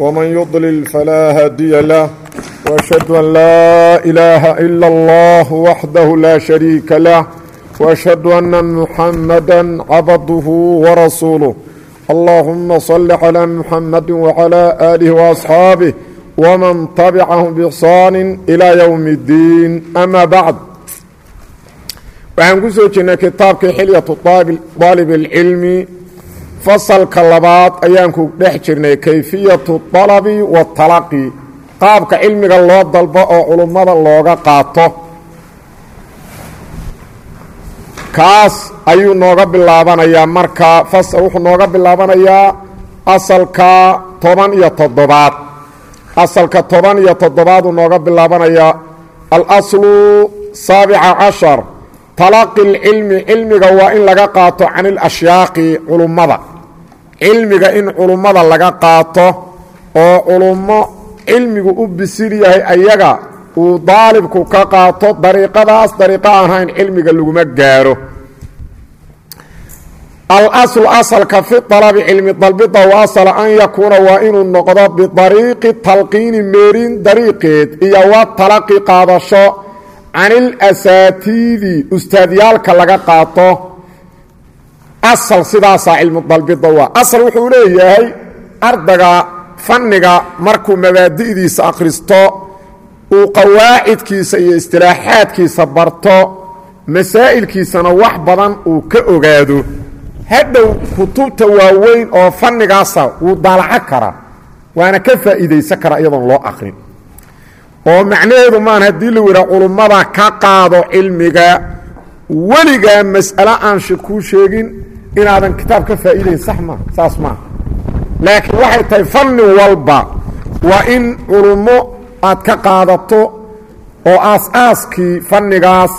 ومن يضلل فلا هادي له وأشهد أن لا إله إلا الله وحده لا شريك له وأشهد أن محمدا عبده ورسوله اللهم صل على محمد وعلى آله وأصحاaبه ومن تبعهم بإحsان إلى يوم الدين أmا بعد waxaan ku soo jirnay طالب العلم fasalka labaad ayaan ku dhex jirnay kayfiyatu alabi waatalaqi qaabka cilmiga loo dalbo oo culummada looga qaato. Kaas ayuu nooga bilaabanayaa marka fasal wuxuu nooga bilaabanayaa asalka toban iyo toddobaad. Asalka toban iyo toddobaaduu nooga bilaabanayaa alaslu saabica cashar talaqi اlcilmi cilmiga waa in laga qaato can اlashyaaqi culummada cilmiga in culummada laga qaato oo culummo cilmigu u bisil yahay ayaga uu daalibku ka qaato dariiqadaas dariiqo aan cilmiga laguma gaaro. Alaslu asalka fi alabi cilmi dalbida wa asala an yakuuna waa inuu noqdo bidariiqi talqiini meerin dariiqeed iyo wa talaqi qaadasho can ilasaatiidi ustaadyaalka laga qaato asal sidaasaa cilmu dalbida waa. Asal wuxuu leeyahay ardayga fanniga markuu mabaadi'diisa akhristo uu qawaacidkiisa iyo istilaaxaadkiisa barto masaa'ilkiisana wax badan uu ka ogaado. Hadhow kutubta waaweyn oo fannigaasa wuu daalaco karaa waana ka faa'iidaysan karaa iyadoon loo akrin oo macnaheedu maan haddii la yidhaha culummada ka qaado cilmiga weligaa mas'alo aan kuu sheegin inaadan kitaab ka faa'iidayn sax maa saas maaha laakiin waxay tahay fanni walba waa in culummo aad ka qaadato oo aas-aaskii fannigaas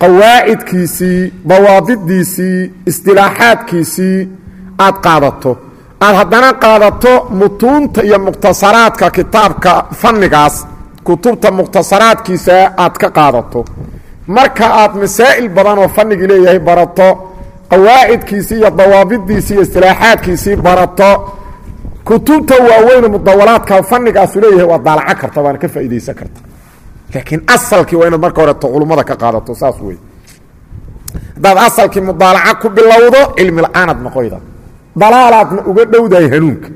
qawaacidkiisii dawaabiddiisii istilaaxaadkiisii aad qaadato. Aad haddana qaadato mutuunta iyo mukhtasaraadka kitaabka fannigaas kutubta mukhtasaraadkiisa aad ka qaadato. Marka aad masaa'il badan oo fannigii leeyahay barato qawaacidkiisii iyo dawaabiddiisii iyo istilaaxaadkiisii barato. Kutubta waaweyn mudawalaadka fanigaasu leeyahay waa daalaco karta waana ka faa'iidaysan karta. Laakiin asalkii waa inaad marka horeto culummada ka qaadato saas wey haddaad asalkii mudaalaca ku bilowdo cilmi la'aanaad noqoyda dalaalaadna uga dhowdahay hanuunka.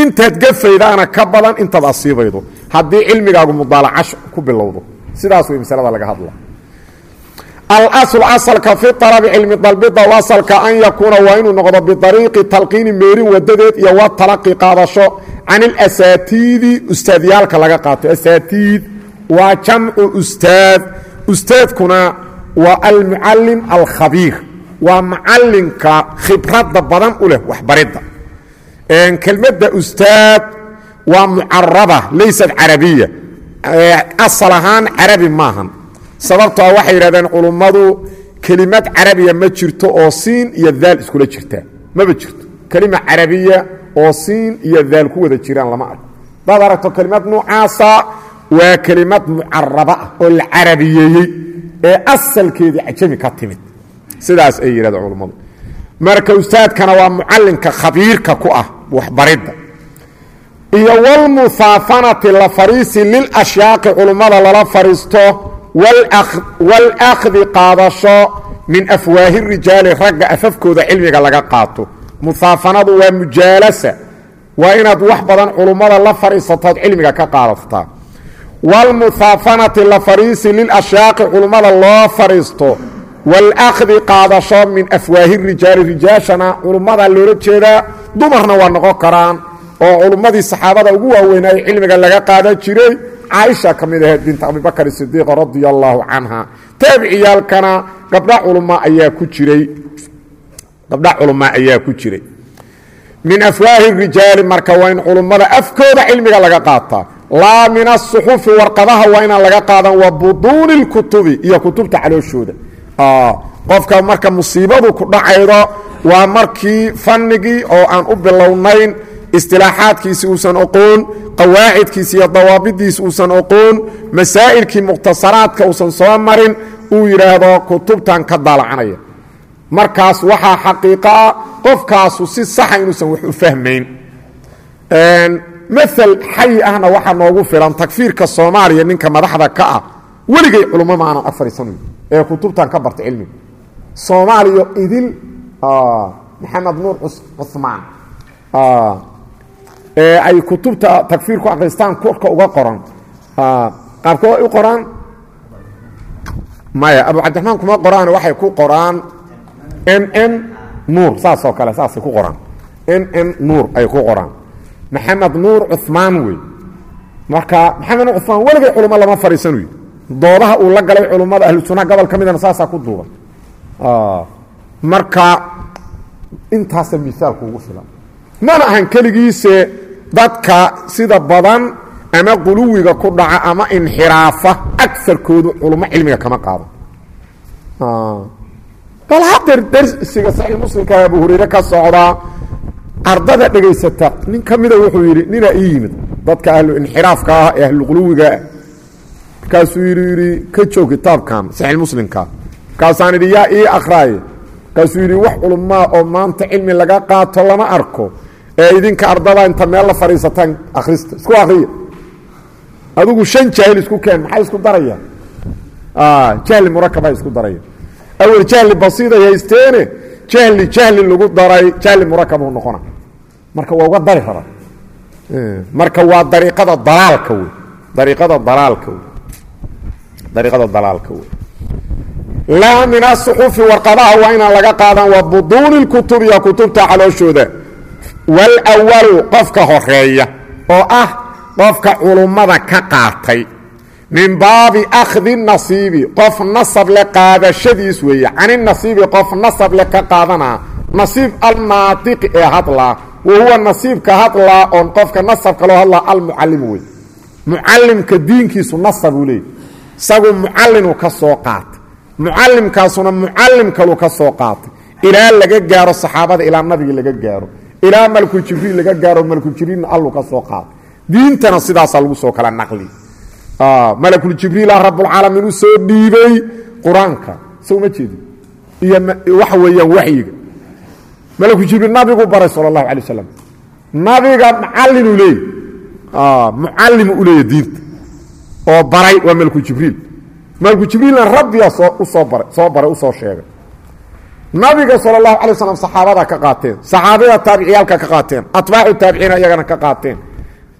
Intaad gafaydaana ka badan intaad asiibaydo haddii cilmigaagu mudaalaca ku bilowdo sidaas wey masalada laga hadla alasl asalka fi alabi cilmi dalbida asalka an yakuuna waa inuu noqdo biariiqi talqiini meerin wadadeed iyo wa talaqi qaadasho can ilasaatiidi ustaadyaalka laga qaato asaatiid waa jamcu ustaad ustaadkuna waa almucalim alkhabiir waa macalinka khibradda badan u leh waxbaridda kelmadda ustaad waa mucaraba laysat carabiya asal ahaan carabi maahan sababtoo waxay yidhahdeen culummadu kelimad carabiya ma jirto oo siin iyo daal iskula jirtaa maba jirto. Kelima carabiya oo siin iyo daal ku wada jiraan lama arko. Hadaad aragto kelimad nuucaasa waa kelimad mucaraba ah oo la carabiyeeyey ee asalkeedii cajami ka timid. Sidaas ay yidhahdeen culummadu. Marka ustaadkana waa mucalinka khabiirka ku ah waxbaridda. Iyo walmuhaafanati la lilashyaaqi culummada lala fariisto wاlأkhdi qaadasho min afwaahi rijaali ragga afafkooda cilmiga laga qaato muhaafanadu waa mujaalasa waa inaad wax badan culummada la fadhiisatood cilmiga ka qaadataa wاlmuhaafanati la fariisi lilashyaaqi culummada loo fadhiisto wاlأkhdi qaadasho min afwaahi rijaali rijaashana culummada loola jeedaa dumarna waa noqon karaan oo culummadii saxaabada ugu waaweynaaye cilmiga laga qaadan jiray caaisha ka mid ahayd bint abibakr sidiiq radia allaahu canha taabiciyaalkana gabdha culma ayaa ku jiray. Gabdha culumaa ayaa ku jiray. Min afwaahi rijaali marka waa in culummada afkooda cilmiga laga qaataa laa min asuxufi warqadaha waa inaan laga qaadan wa buduuni اlkutubi iyo kutubta calooshooda qofka marka musiibadu ku dhacaydo waa markii fanigii oo aan u bilownayn istilaaxaadkiisi uusan oqoon qawaacidkiisi iyo dawaabidiisi uusan oqoon masaa'ilkii mukhtasaraadka uusan soo marin uu yidhaahdo kutubtan ka daalacanaya markaas waxaa xaqiiqo ah qofkaasu si saxa inuusan wax u fahmayn. Maal xayi ahna waxaa noogu filan takfiirka soomaaliya ninka madaxda ka ah weligay culummo ma aanan ee kutubtan ka barta cilmiga soomaaliya idil maxamed nuur cumaan ee ay kutubta takfiirku akristaan korka uga qoran. Qaabka way u qoraan? Maya abu cabdiraxmaan kuma qoraan waxay ku qoraan m m nuur saasoo kale saasay ku qoraan. M m nuur ay ku qoraan. Maxamed nuur cumaan wey. Marka maxamed nuur cumaan weligay culummo lama fadhiisanayo doodaha uu la galay culummada ahlu sunnaha gobol ka midana saasaa ku duuban. Marka intaasa miaalku ugu filan. Mana ahan keligiise dadka sida badan ama quluwiga ku dhaca ama inxiraafa agarkoodu culummo cilmiga kama qaado. Bal hadeer darsiga saxiix muslimka abu hurayre ka socdaa ardada dhegaysata nin ka mida wuxuu yidhi ninaa ii yimid. Dadka ahlu inxiraafka ah ee ahluquluwiga markaasuu yidhi yidhi ka joog kitaabkan saxiix muslimka. Markaasaan idhi yaa ii akraaye markaasuu yidhi wax culummaa oo maanta cilmi laga qaato lama arko ee idinka ardada inta meel la fadhiisataan akhrista isku akriya adigu shan jaahil isku keen maxay isku darayaan jahli murakabay isku daraya. Awel jahli basiiday haysteene jahli jahli lagu daray jahli murakabuu noqona. Marka waa uga dari raba marka waa dariiqada dalaalka wey dariiqada dalaalka wey dariiqada dalaalka wey laa min asuxufi warqadaha waa inaan laga qaadan wa buduuni lkutubiya kutubta calooshooda walawalu qofka horreeya oo ah qofka culummada ka qaatay. Min baabi akhdi nasiibi qof nasab le qaadashadiis weeye. Caninasiibi qof nasab le ka qaadanaa. Nasiib alnaatiqi ee hadlaa wa huwa nasiibka hadlaa oon qofka nasabka loo hadlaa almucallimu wey mucallimka diinkiisu nasabuu leeyay isagu mucallinuu ka soo qaatay mucallimkaasuna mucallim kaluu ka soo qaatay ilaa laga gaaro saxaabada ilaa nabiga laga gaaro ilaa malku jibriil laga gaaro malku jibriilna alluu ka soo qaatay diintana sidaasaa lagu soo kala naqli. Malakuljibriila rabulcaalamiin u soo dhiibay qur'aanka. Soo ma jeedi iyo waxa weeyaan waxyiga. Malakujibriil nabigu baray sala allahu alay wasalam nabiga mucallinuu leeyay mucallimu u leeya diinta. Oo baray waa malkujibriil malkujibriilna rabbiyaa soo u soo baray soo baray u soo sheegay nabiga sala allahu alay waslam saxaabada ka qaateen saxaabada taabiciyaalka ka qaateen atbaacu taabiciina iyagana ka qaateen.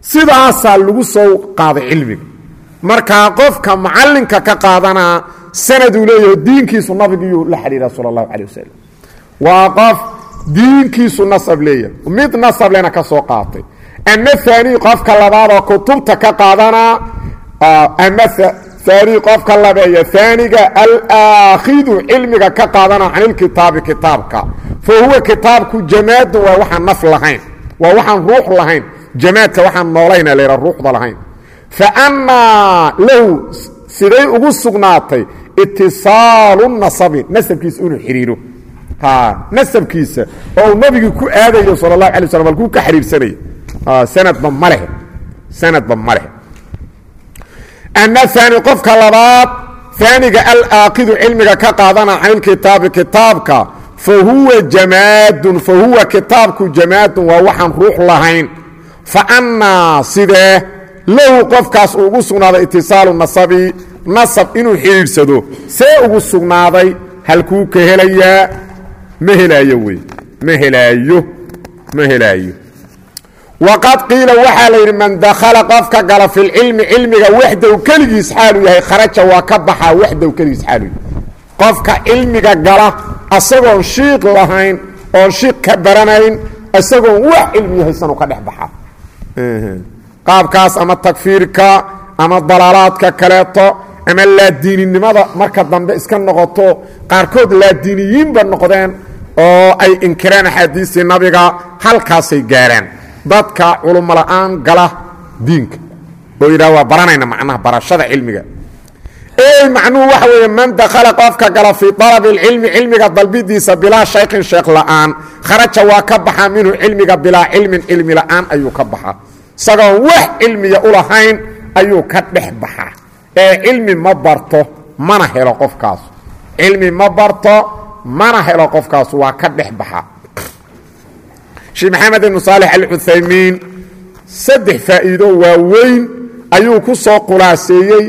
Sidaasaa lagu soo qaaday cilmiga. Markaa qofka mucallinka ka qaadanaa sanaduu leeyaho diinkiisu nabigiyuu la xidhiira sala allahu calay wasalam waa qof diinkiisu nasab leeyahay. Mid nasab lena ka soo qaatay. Ama aani qofka labaadoo kutubta ka qaadanaa aani qofka labeeya aaniga alaakhidu cilmiga ka qaadana can ilkitaabi kitaabka fa huwa kitaabku jamaadun waa waxaan naf lahayn waa waxaan ruux lahayn jamaadka waxaan noolayna laha ruuxda lahayn fa annaa lahu siday ugu sugnaatay itisaalu nasabi nasabkiisa inuu xidhiiro nasabkiisa oo uu nabigii ku aadayo sal اlahu alay slam alkuu ka xidhiirsanaya sanadba ma lehe sanadba ma lehe ama aani qofka labaad aaniga alaaqidu cilmiga ka qaadana can ilkitaabi kitaabka fahuwa jamaadun fahuwa kitaabku jamaadun waa waxaan ruux lahayn faannaa sidee lahu qofkaas uu ugu sugnaaday itisaalu nasabi nasab inuu xidhiidhsado see ugu sugnaaday halkuu ka helayaa ma helaayo wey ma helaayo ma helaayo waqad qiila waxaa la yidhi man dakhala qofka gala fi lcilmi cilmiga waxdow keligiis xaaluu yahay kharaja waa ka baxaa waxdow keligiis xaaluu yahay qofka cilmiga gala asagoon shiiq lahayn oon shiiq ka baranayn isagoon wax cilmi haysan ka dhex baxaa qaabkaas ama takfiirka ama dalaalaadka kaleeto ama laadiininimada marka dambe iska noqoto qaarkood laadiiniyiinba noqdeen oo ay inkireen axaadiistii nabiga halkaasay gaaraan dadka culummo la'aan gala diinka. Oo yidhaha waa baranayna macnaha barashada cilmiga. Ey macnuhu waxa weeye man dakhala qofka gala fii dalabi اlcilmi cilmiga dalbidiisa bilaa shaykhin sheekh la'aan. Kharaja waa ka baxaa minhu cilmiga bilaa cilmin cilmi la'aan ayuu ka baxaa isagoon wax cilmiya u lahayn ayuu ka dhex baxaa ee cilmi ma barto mana helo qofkaas cilmi ma barto mana helo qofkaas waa ka dhex baxaa sheekh maxamed ibnu saalix alcuthaymiin saddex faa'iido waaweyn ayuu ku soo khulaaseeyey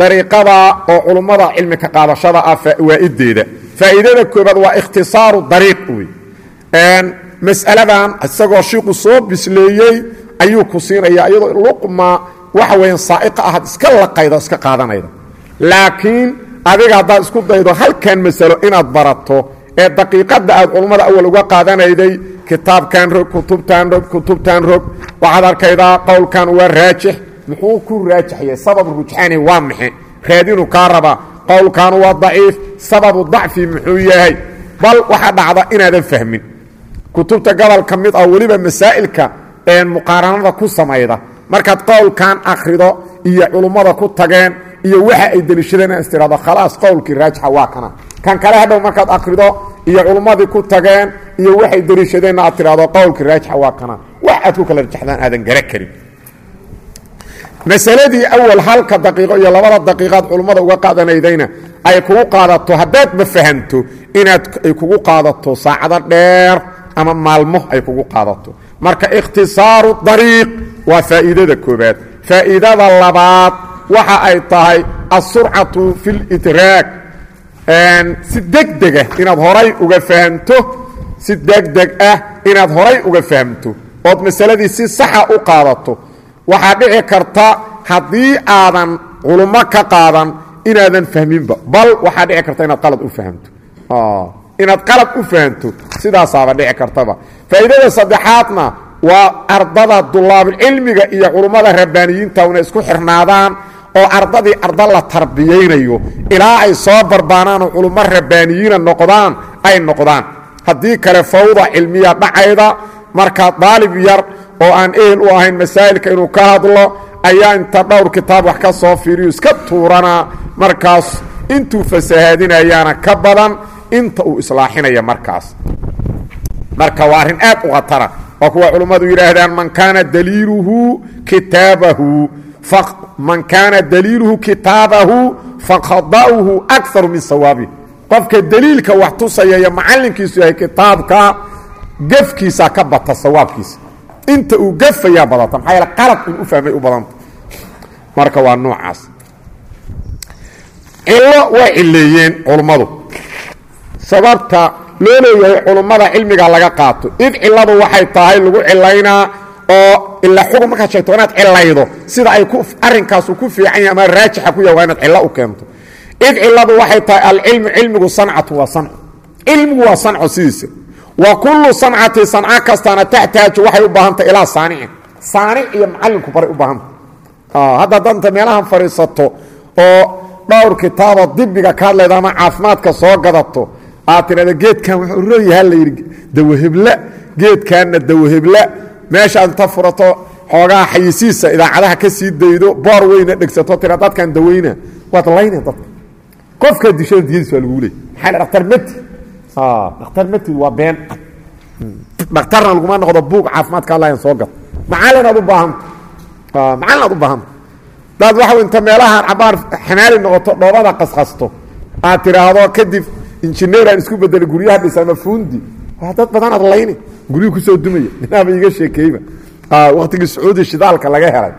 dariiqada oo culummada cilmi ka qaadashada ah fawaa'ideeda faa'iidada koobaad waa ikhtisaaru dariiq wey mas'aladan isagoo shiiku soo bisleeyey ayuu ku siinaya iyadoo luqma waxa weeyaan saa'iqa ahaad iska iska qaadanayda laakiin adiga haddaad isku daydo halkan masalo inaad barato ee daqiiqadda aad culummada awal uga qaadanayday kitaabkan rog kutubtan rog kutubtan rog waxaad arkaydaa qowlkan waa raajix. Muxuu ku raajixyay sabab rujxaani waa maxe raadinu kaa raba qowlkan waa daciif. Sababu dacfi muxuu yahay. Bal waxaa dhacda inaadan fahmin. Kutubta gobol ka mid ah weliba masaa'ilka muqaaranada ku samayda. Markaad qowlkan akhrido iyo culummada ku tageen iyo waxa ay deliishadeen istiraado khalaas qowlkii raajixa waa kana kan kale hadhow markaad akhrido iyo culummadii ku tageen iyo waxay deliishadeenna aad tidhahdo qowlkii raajixa waa kana. Wax aad ku kala rajaxdaan aadan gara karin. Masaladii awal halka daqiiqo iyo labada daqiiqaad culummada uga qaadanaydayna ay kugu qaadato haddaadba fahanto inaad ay kugu qaadato saacado dheer ama maalmo ay kugu qaadato. Marka ikhtisaaru dariiq waa faa'iidada koobaad faa'iidada labaad waxa ay tahay asurcatu fi lidraag si degdega inaad horay uga fahamto si degdeg ah inaad horay uga fahamto. Ood masaladii si saxa u qaadato. Waxaa dhici karta haddii aadan culummo ka qaadan inaadan fahminba. Bal waxaa dhici karta inaad qalad u fahamto. Inaad qalad u fahamto sidaasaaba dhici kartaba. Faa'iidada saddexaadna waa ardada dulaabulcilmiga iyo culummada rabbaaniyiinta inay isku xirnaadaan oo ardadii arda la tarbiyaynayo ilaa ay soo barbaanaan oo culummo rabbaaniyiina noqdaan ay noqdaan. Haddii kale fawda cilmiya dhacayda markaa daalib yar oo aan ehel u ahayn masaa'ilka inuu ka hadlo ayaa inta dhowr kitaab wax ka soo fiiriyo iska tuuranaa markaas intuu fasahaadinayaana ka badan inta uu islaaxinaya markaas. Marka waa arrin aad u khatara waa kuwa culummadu yidhaahdaan man kaana daliiluhu kitaabahu man kaana daliiluhu kitaabahu fakhada'uhu akaru min sawaabi qofka daliilka wax tusaya iyo macallinkiisu yahay kitaabka gefkiisa ka bata sawaabkiisa. Inta uu gefayaa badata maxaa yaele qalad in u fahmay u badanta. Marka waa noocaas. Cillo way cileeyeen culummadu sababta loo leeyahay culummada cilmiga laga qaato id cilladu waxay tahay lagu cilaynaa oo ila xugum markaad sheegto inaad cilaydo sida ay ku arrinkaasu ku fiican yahay ama raajixa ku yahay waa inaad cillo u keento. Id cilladu waxay tahay alcilmu cilmigu sancatu waa sanco cilmigu waa sanco sidiisa. Wa kullu sancati sanco kastaana taxtaaju waxay u baahantahy ilaa saanicin saanic iyo macallinku baray u baahanta hadda danta meelahan fadhiisato oo dhowr kitaaboo dibiga ka hadlayda ama caafimaadka soo gadato aad tidhahda geedkan wuxuu roonyaha la yidhi dawahebla geedkanna dawahebla meeshaad inta furato xoogaha xayisiisa idaacadaha ka sii daydo boor weyna dhegsato tira dadkan daweyna waad layna dadka. Qofkaa dishada diyadiis waa lagu leey maxaa dhaktar mati? Dhakhtar matid waa been dhakhtarna laguma noqdo buug caafimaadka hadlayan soo gad macallin aad u baahanta macallin aad u baahanta daad waxa inta meelahaan cabaar xanaali noqoto dhoobada qasqasto. Aad tiraahdo kadib injineeraan isku bedelay guryaha dhisa ama fuundi waa dad badan aad layni guryuhu ku soo dumaya. Ninaaba iiga sheekeeyba waktigii sacuudi shidaalka laga helay.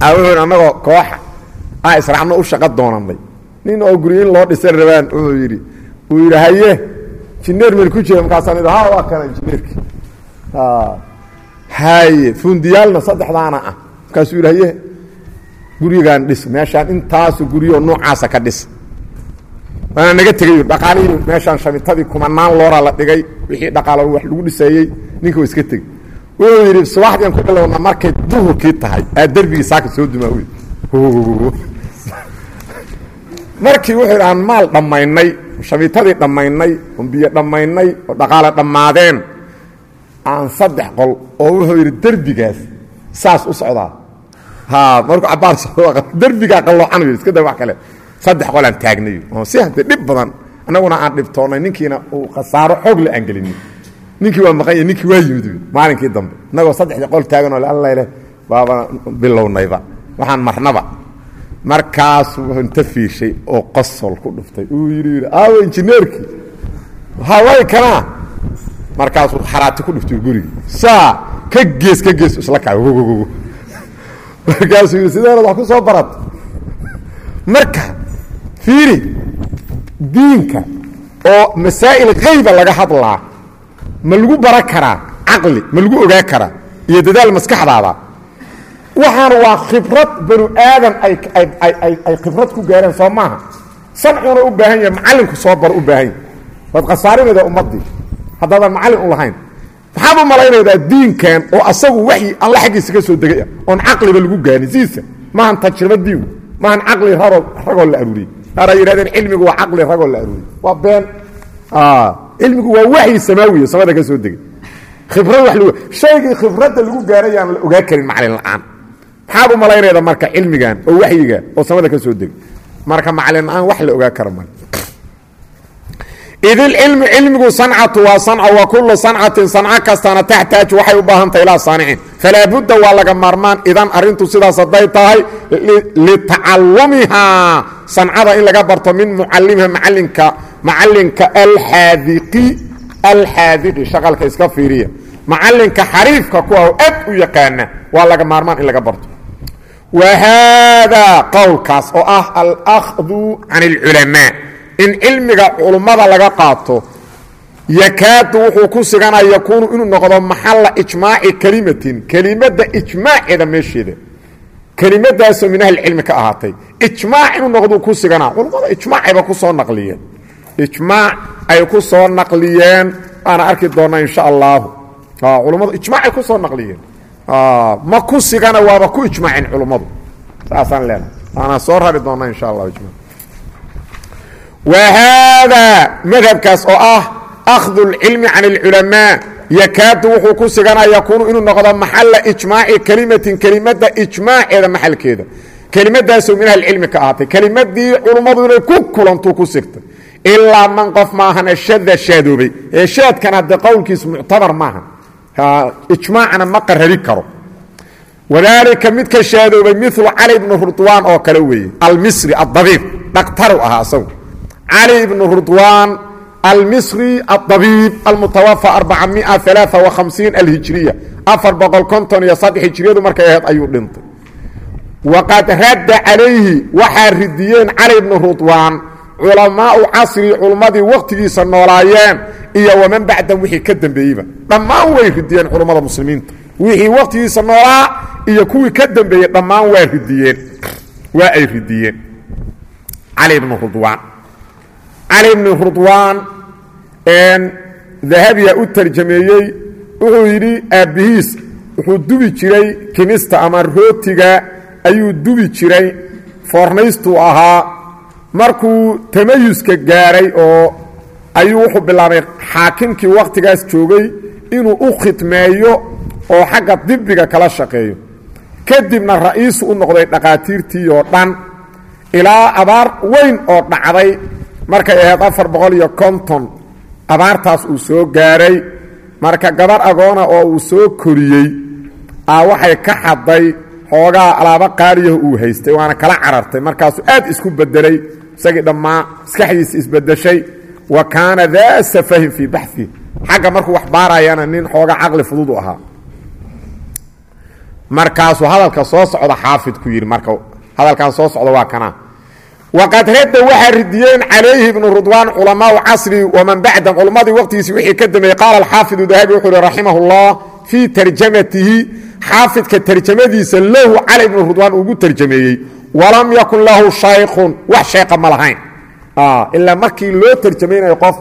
Wuxuu annagoo kooxa a israacno u shaqo doonanay nin oo guryo in loo dhisan rabaan wuxuu yidhi uu yidhi haye injineer meel ku jira. Markaasaan idhi ha waa kana injineerkii haye fuundiyaalna saddexdaana ah. Markaasuu yidhi haye gurigaan dhis. Meeshaan intaasu guryo noocaasa ka dhis waana naga tegay dhaqaalihii meeshaan shamitadii kumanaan loora la dhigay wixii dhaqaalo wax lagu dhiseeyey ninka wa iska tegey wuxuu yidhi subaxdian ku bilowna markay duhurkii tahay? Aa derbigii saaka soo dumaa wy markii wuxuu yidhi aan maal dhammaynay shamitadii dhammaynay oon biyo dhammaynay oo dhaqaale dhammaadeen aan saddex qol oo wuxuu yidhi derbigaas saas u socdaa. Ha markuu cabaar derbigaa qalloocan yidhi iska da wax kale saddex qolaan taagnay oo si hadee dhib badan annaguna aan dhibtoonnay ninkiina uu khasaaro xoogle aan gelinin ninkii waa maqanya ninkii waa yimid. Maalinkii dambe innagoo saddexdii qol taaganoo allaleh baaba bilownayba waxaan marnaba. Markaasuu inta fiishay oo qosol ku dhuftay. Uu yidhi yidhi aawo injineerkii haway kanaa markaasuu xaraati ku dhuftay gurigi saa ka gees ka gees isla kaca markaasuu yidhi sideerad wax ku soo barata marka fiiri diinka oo masaa'il hayba laga hadlaa ma lagu bara karaa caqli ma lagu ogaa karaa iyo dadaal maskaxdaada. Waxaana waa khibrad banu aadam ay khibrad ku gaareen soo maaha. Sancuna u baahan yahay macallinku soo baro u baahan yahy waad khasaarinaydaa ummaddii haddaadan macallin u lahayn. Maxaad u malaynaydaa diinkan oo asagu waxyi alla xaggiisa ka soo degay oon caqliba lagu gaarin. Sidiisa maahan tajriba diin maahan caqli ragoo la aruuriyey aray yidhahdeen cilmigu waa caqli ragoo la aruuriyey. Waa been. Cilmigu waa waxyi samaawiya samada ka soo degay. Khibrad wa shaygii khibradda lagu gaarayaan la ogaa karin macalin la'aan. Maxaad u malaynayda marka cilmigan oo waxyiga oo samada ka soo degay? Marka macalin la'aan wax la ogaa kara mal idilcilmu cilmigu sancatu waa sanca wa kullu sancatin sanco kastana taxtaaju waxay u baahantahay ilaa saanicin falaa budda waa laga maarmaan idan arrintu sidaas hadday tahay litacalumihaa sancada in laga barto min mucalimiha macalinka macalinka alxaadiqi alxaadiqi shaqalka iska fiiriya. Macalinka xariifka ku ah oo u yaqaana waa laga maarmaan in laga barto. Wa haadaa qowlkaas oo ah alahdu can اlculamaa in cilmiga culummada laga qaato yakaadu wuxuu ku siganaa yakuunu inuu noqdo maxalla ijmaaci kelimatin kelimadda ijmaaceeda meesheeda. Kelimadaasoo min ahlicilmi ka ahaatay. Ijmaac inuu noqduu ku siganaa. Culummada ijmaacayba ku soo naqliyeen. Ijmaac ay ku soo naqliyeen. Waana arki doonnaa insha allaahu culummadu ijmaacay ku soo naqliyeen. Ma ku sigana waaba ku ijmaaceen culummadu saasaan leenahay. Waana soo rari doonnaa insha allah ijma wa haadaa madhabkaas oo ah akhdu اlcilmi can اlculamaa yakaadu wuxuu ku siganaa yakuunu inuu noqdo maxalla ijmaaci kelimatin kelimadda ijmaaceeda maxalkeeda kelimadaasoo min ahlicilmi ka ahaatay kelimadii culummadu inay ku kulantuu ku sigtay ilaa man qof maahana shada shaadoobay ee shaadkana de qowlkiis muctabar maaha ijmaacna ma qarari karo wadaalika midka shaadoobay milu cali bnu rudwaan oo kale weeye almisri adabiib dhaktaru ahaa asagu cali ibnu rudwaan almisri adabiib almutawafa alhijriya. Afar boqol konton iyo saddex hijriyadu markay ahayd ayuu dhintay. Waqad radda calayhi waxaa ridiyeen cali bnu rudwaan culamaau casri culummadii wakhtigiisa noolaayeen iyo waman bacdan wixii ka dambeeyeyba. Dhammaan way ridiyeen culummada muslimiinta. Wixii wakhtigiisa noolaa iyo kuwii ka dambeeyey dhammaan waa ridiyeen. Waa cali bnu rudwaan dahabiya u tarjameeyey wuxuu yidhi aabbihiis wuxuu dubi jiray kimista ama rootiga ayuu dubi jiray. Foornaystuu ahaa markuu tamayuska gaaray oo ayuu wuxuu bilaabay xaakimkii wakhtigaas joogay inuu u khidmeeyo oo xagga dibiga kala shaqeeyo. Kadibna ra'iisu u noqday dhaqaatiirtii oo dhan ilaa abaar weyn oo dhacday markay ahayd afar boqol iyo konton abaartaas uu soo gaaray. Marka gabar agoona oo uu soo koriyey aa waxay ka xadday xoogaa alaabo qaaliyaho uu haystay waana kala carartay. Markaasuu aad isku bedelay isagii dhammaa maskaxdiisa isbedeshay wa kaana daa safahin fii baxii xagga markuu wax baarayana nin xooga caqli fudud u ahaa. Markaasuu hadalka soo socda xaafid ku yidhi marka hadalkan soo socda waa kana waqad radda waxaa ridiyeen calayhi ibnu rudwaan culamaau casri waman bacda culummadii waqtigiisii wixii ka dambeeyey qaala alxaafidu dahabi wuxuu uhi raximah اllah fii tarjamatihi xaafidka tarjamadiisa lahu cali ibnu rudwaan ugu tarjameeyey walam yakun lahu shaykhun wax sheeqa ma lahayn ilaa markii loo tarjamaynayo qof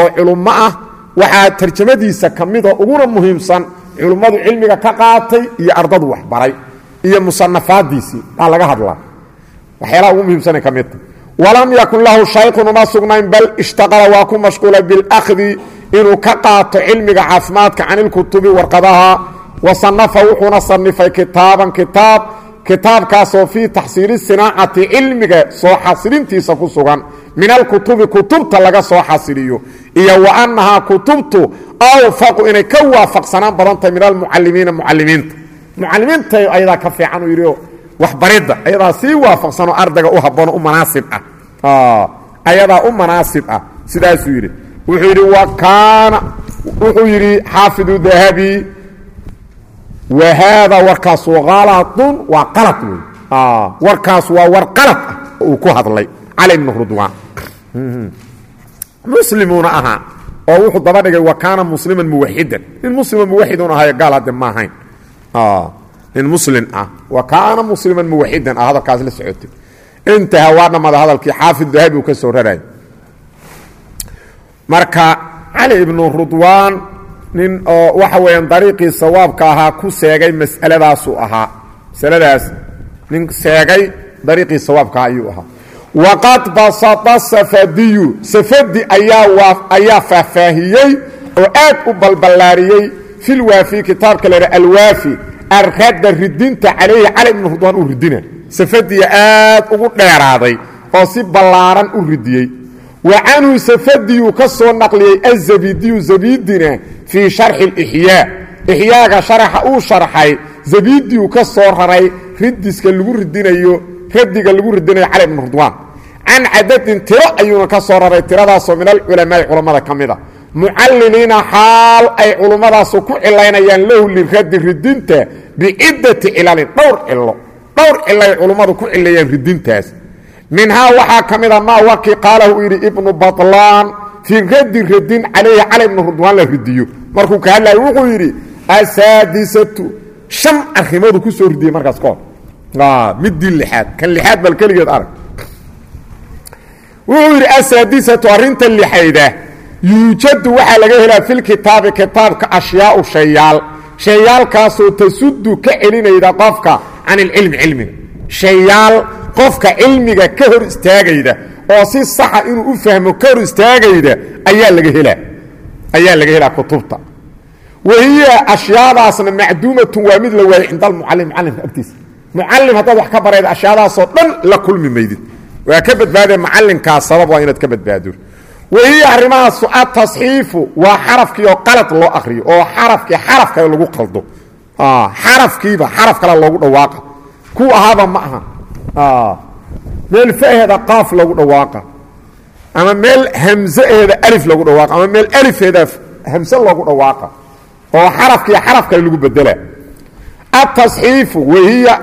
oo culummo ah waxaa tarjamadiisa ka mida uguna muhiimsan culummadu cilmiga ka qaatay iyo ardadu waxbaray waxyaalaha ugu muhiimsana ka midta walam yakun lahu shaykhun uma sugnayn bal ishtaqala waa ku mashquulay bilahdi inuu ka qaato cilmiga caafimaadka can ilkutubi warqadaha. Wa sanafa wuxuuna sanifay kitaaban kitaab. Kitaabkaasoo fii taxsiili sinaacati cilmiga soo xasilintiisa ku sugan. Min alkutubi kutubta laga soo xasiliyo iyo wa annahaa kutubtu awfaqu inay ka waafaqsanaan badan tahay min almucalimiina mucalimiinta mucalimiinta ayadaa ka fiican uu yidhi waxbaridda ayadaa sii waafaqsanoo ardayga u habboonoo u manaasib ah. Ayadaa u manaasib ah. Sidaasuu yidhi. Wuxuu yidhi wa kaana wuxuu yidhi xaafidu dahabi wa haadaa warkaasu haladun waa qalad wey warkaas waa war qalad ah uu ku hadlay cali bnu rudwaan muslimuuna ahaa oo wuxuu daba dhigay wa kaana musliman muwaxidan. Nin muslima muwaxidun ahayo gaal hadde ma ahayn nin muslim ah. Wa kaana musliman muwaxidan ah hadalkaas la socotay. Intaha waa dhammada hadalkii xaafid dahabi uu ka soo rarayo marka cali ibnu rudwaan nin oo waxa weeyaan dariiqii sawaabka ahaa ku seegay mas'aladaasuu ahaa. Masaladaas nin seegay dariiqii sawaabka ayuu ahaa. Waqad basata safadiyu safadi ayaa ayaa faahfaahiyey oo aad u balballaariyey filwaafi kitaabka la yidhaha alwaafi arradda ridinta calayhi cali ibnu rudwaan uu ridina safadiya aad ugu dheeraaday oo si ballaaran u ridiyey. Wa canhu safadiyuu ka soo naqliyey azabidiyu zabidina fii sharxi اlixyaa ixyaaga sharaxa uu sharxay zabidiyuu ka soo raray ridiska lagu ridinayo radiga lagu ridinayo cali ibnu rudwaan can cadadin tiro ayuuna ka soo raray tiradaasoo min alculamaai culammada ka mida mucalliliina xaal ay culummadaasu ku cilaynayaan lahu liradi ridinta biciddati cilalin dhowr cilo dhowr cilay culummadu ku cileeyaan ridintaas. Minhaa waxaa ka mida maa wakii qaalahu uu yidhi ibnu baطlaan fii radi radin calayhi cali ibnu rudwaan la ridiyo. Markuu ka hadlayo wuxuu yidhi asaadisatu shan arrimoodu ku soo ridiyey markaas ka hor. Midii lixaad kan lixaad bal keligeed arag. Wuxuu yuujadu waxaa laga helaa filkitaabi kitaabka ashyaau shayaal. Shayaalkaasoo tasudu ka celinayda qofka can ilcilmi cilmiga. Shayaal qofka cilmiga ka hor istaagayda oo si saxa inuu u fahmo ka hor istaagayda ayaa laga helaa. Ayaa laga helaa kutubta. Wahiya ashyaadaasna macduumatun waa mid la waayay cinda almucalim mucalimka agtiisa. Mucalim haddaad wax ka barayda ashyaadaasoo dhan la kulmi maydid. Waa ka badbaadee macalinkaas sabab waa inaad ka badbaado wahiya arrimahaasu atasxiifu waa xarafkii oo qalad loo akriyo oo xarafkii xaraf kale lagu qaldo. Xarafkiiba xaraf kale loogu dhawaaqa. Ku ahaaba ma aha. Meel faheeda qaaf lagu dhawaaqa. Ama meel hamseheeda alif lagu dhawaaqa. Ama meel alifeeda hamse loogu dhawaaqa. Oo xarafkii xaraf kale lagu bedela atasxiifu wahiya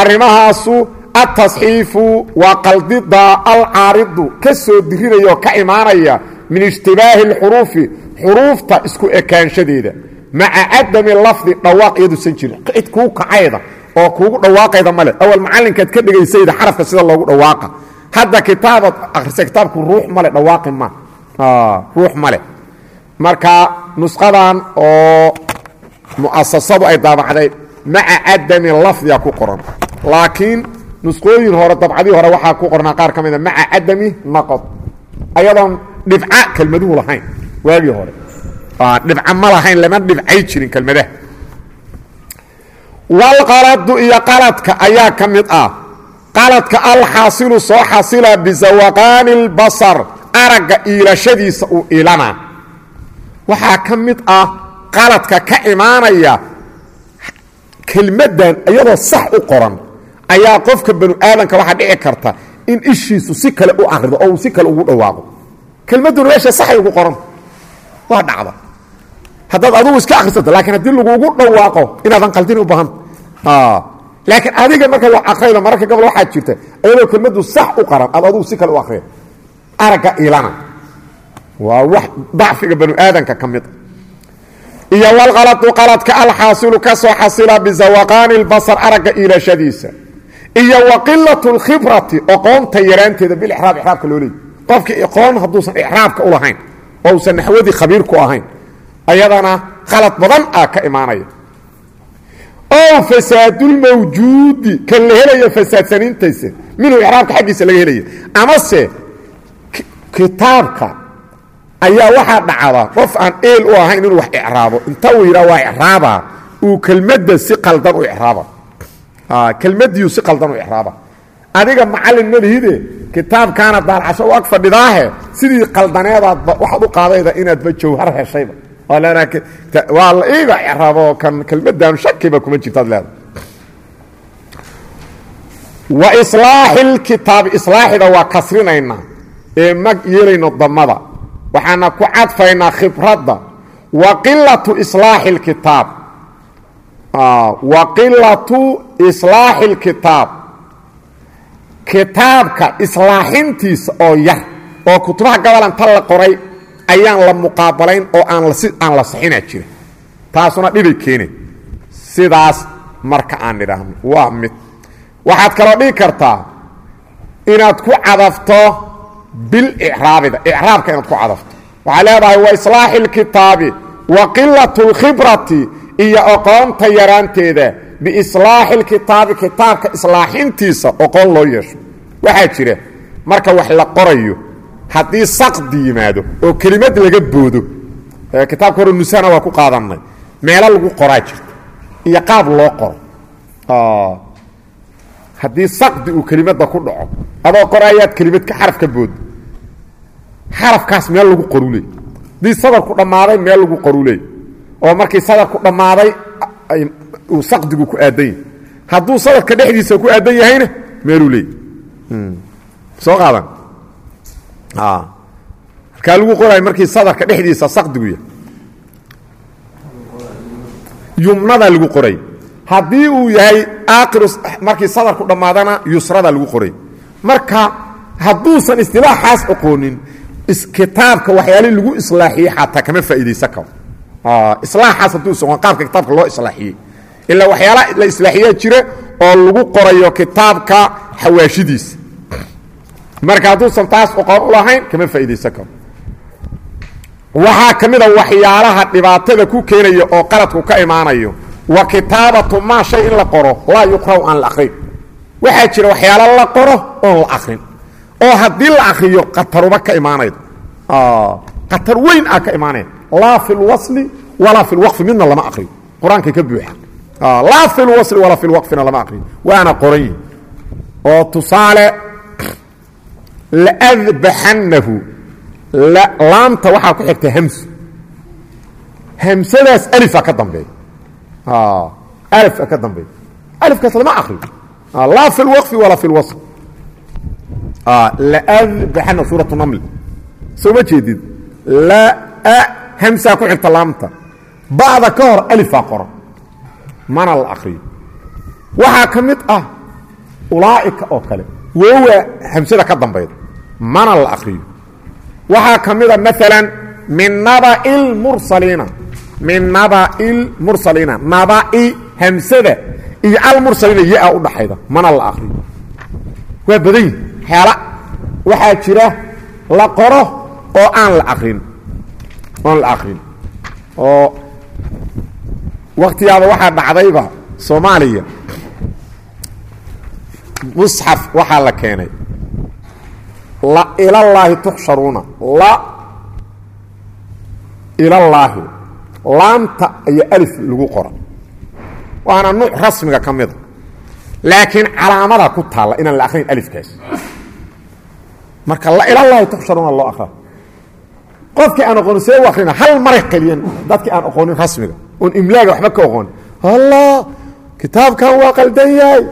arrimahaasu atasxiifu waa qaldida alcaaridu ka soo dirinaya ka imaanaya min ishtibaahi اlxuruufi xuruufta isku ekaanshadeeda. Maca cadami lafdi dhawaaq iyadusan jirin. Cid kuu kacayda oo kuugu dhawaaqayda male awal macalinkaad ka dhegaysayda xarafka sida loogu dhawaaqa. Hadda kitaabaad akhrisa kitaabku ruux male dhawaaqi ma. Ruux male marka nusqadan oo mu'asasadu ay daabacday maca cadami lafdiga ku qoran. Laakiin nusqooyin hore dabcadii hore waxaa ku qornaa qaar ka mida maca cadami naqod. Ayadoon dhibca kelmaduhu lahayn waagii hore. Dhibca ma lahayn lama dhibcay jirin kelmadaha. Walqaladu iyo qaladka ayaa ka mid ah. Qaladka alxaasilu soo xasila bisawaqaani اlbasar aragga iilashadiisa uu iilana. Waxaa ka mid ah qaladka ka imaanaya kelmaddan iyadoo sax u qoran ayaa qofka banu aadamka waxaa dhici karta in ishiisu si kale u akrido oo uu si kale ugu dhawaaqo. Kelmadduna meesha saxay ugu qoran. Waa dhacda. Haddaad adugu iska akrisato laakiin haddii lagugu dhawaaqo inaadan qaldin u baahanta laakiin adiga marka wax akraydo mararka gobol waxaa jirta iyadoo kelmaddu sax u qaran aad adugu si kale u akriya aragga ilana. Waa wax dacfiga banu aadamka ka mid. Iyo walqaladu qaladka alxaasilu ka xasila bisawaqaani اlbasar aragga iilashadiisa iyo wa qilat اlkhibrati oqoonta yaraanteeda bilixraab ixraabka loo leeyay qofkii iqoon hadduusan ixraabka u lahayn oo usan naxwadii khabiir ku ahayn ayadana khalad badan ah ka imaanaya. Ow fasaadulmawjuudi kan la helayo fasaadsaniintaysa minhu ixraabka xaggiisa laga helaya amase kitaabka ayaa waxaa dhacda qof aan eel u ahayn inuu wax icraabo. Inta uu yidhaa waa icraaba uu kelmadda si qaldan u icraaba kelmadiiu si qaldan u icraaba adiga macallin ma lihide kitaabkaana daalcasho u ag fadhidaahe sidii qaldaneedaadba waxaad u qaadayda inaadba jawhar heshayba waa la iiga icraabo kan kelmaddaanu shakiba kuma jirtaad leeda wa islaaxi lkitaabi islaaxida waa kasrinaynaa ee mag yeelayno damada waxaana ku cadfaynaa khibradda. Wa qilatu islaaxi اlkitaab wa qilatu islaaxi اlkitaab kitaabka islaaxintiisa oo yar oo kutubaha gabalanta la qoray ayaan la muqaabalayn oo aan aan la saxina jira taasuna dhibay keene sidaas marka aan nidhaahno waa mid waxaad kaloo dhigi kartaa inaad ku cadafto bilicraabida icraabka inaad ku cadafto waxaa leedahay wa islaaxi اlkitaabi wa qilat اlkhibrati iyo oqoonta yaraanteeda biislaaxi اlkitaabi kitaabka islaaxintiisa oqoon loo yeesho. Waxaa jira marka wax la qorayo haddii saqdi yimaado oo kelimad laga boodo kitaabka hore nusana waa ku qaadannay meelo lagu qoraa jirta iyo qaab loo qoro. Haddii saqdi uu kelimadda ku dhaco adoo qorayaad kelimad xaraf ka boodo xarafkaas meel lagu qoruley haddii sadarku dhammaaday meel lagu qoruley oo markii sadarku dhammaaday uu saqdigu ku aadan yahay. Hadduu sadarka dhexdiisa ku aadan yahayna meeluu leey soo qaadan. Halkaa lagu qorayo markii sadarka dhexdiisa saqdigu yahay. Yumnadaa lagu qoray. Haddii uu yahay aakiru markii sadarku dhammaadana yusrada lagu qoray. Marka hadduusan istilaaxaas oqoonin kitaabka waxyaalihii lagu islaaxiyey xataa kama faa'iidaysan karo islaaxaas hadduusan oqon qaabka kitaabka loo islaaxiyey ilaa waxyaala la islaaxiyaa jira oo lagu qorayo kitaabka xawaashidiisa marka hadduusan taas oqoon u lahayn kama faa'iidaysan karo. Waxaa ka mid a waxyaalaha dhibaatada ku keenaya oo qaladku ka imaanayo wa kitaabatu maa shay in la qoro laa yuqra'u aan la akrin. Waxaa jira waxyaalo la qoro oon la akrin oo haddii la akriyo qataruba ka imaanaydo. Qatar weyn ah ka imaanaya laa fi lwasli walaa fi lwaqfi midna lama akriyo qur'aanka ka buuxa laa fi lwasli walaa fi lwaqfina lama akriyo waana qoran oo tusaale laadbaxannahu laamta waxaa ku xigta hams hamsadaas alifaa ka dambeeya. Alifaa ka dambeeya. Alifkaas lama akriyo laa fi lwaqfi walaa fi lwasl laadbaxana suuratu naml. Soo ma jeedid hamsaa ku xigta laamta. Ba'da ka hor alifaa qoran mana la akriyo waxaa ka mid ah ulaa'ika oo kale. Woowa hamsada ka dambayda mana la akriyo waxaa ka mida maala min nabai lmursaliina min nabai lmursaliina nabai hamsada iyo almursaliina ya-a u dhaxayda. Mana la akriyo waa badan yihi xeela waxaa jira la qoro oo aan la akrin oon la akrin oo waktigaaba waxaa dhacdayba soomaaliya. Musxaf waxaa la keenay. La ilallaahi tuxsharuuna. La ilallaahi. Laamta iyo alif lagu qora. Waana nuuc rasmiga ka mida laakiin calaamada ku taalla inaan la akhrayn alifkaas. Marka la ilallaahi tuxsharuuna loo akra qofkii aan oqoonin see akrina hal maray qeliyan dadkii aan oqoonin rasmiga. Oon imlaaga waxba ka oqoonin allah kitaabkan waa qaldan yahay.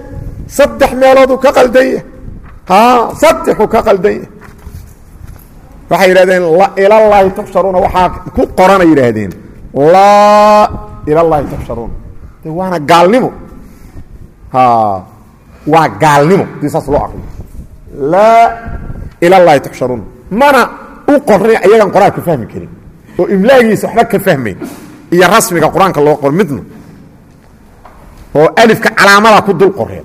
Saddex meelooduu ka qaldan yahay. Saddexu ka qaldan yahay. Waxay yidhahdeen ilallaahi tuxsharuuna waxaa ku qoranay yidhaahdeen laa ilallaahi tuxsharuuna de waana gaalnimo. Waa gaalnimo. Dii saas loo akriyo laa ilallaahi tuxsharuuna mana u qorna ayagaan qor-aanka fahmi karin. Oo imlaagiisa waxba ka fahmayn. Iyo rasmiga qur'aanka loo qoro midna oo alifka calaamada ku dul qoreen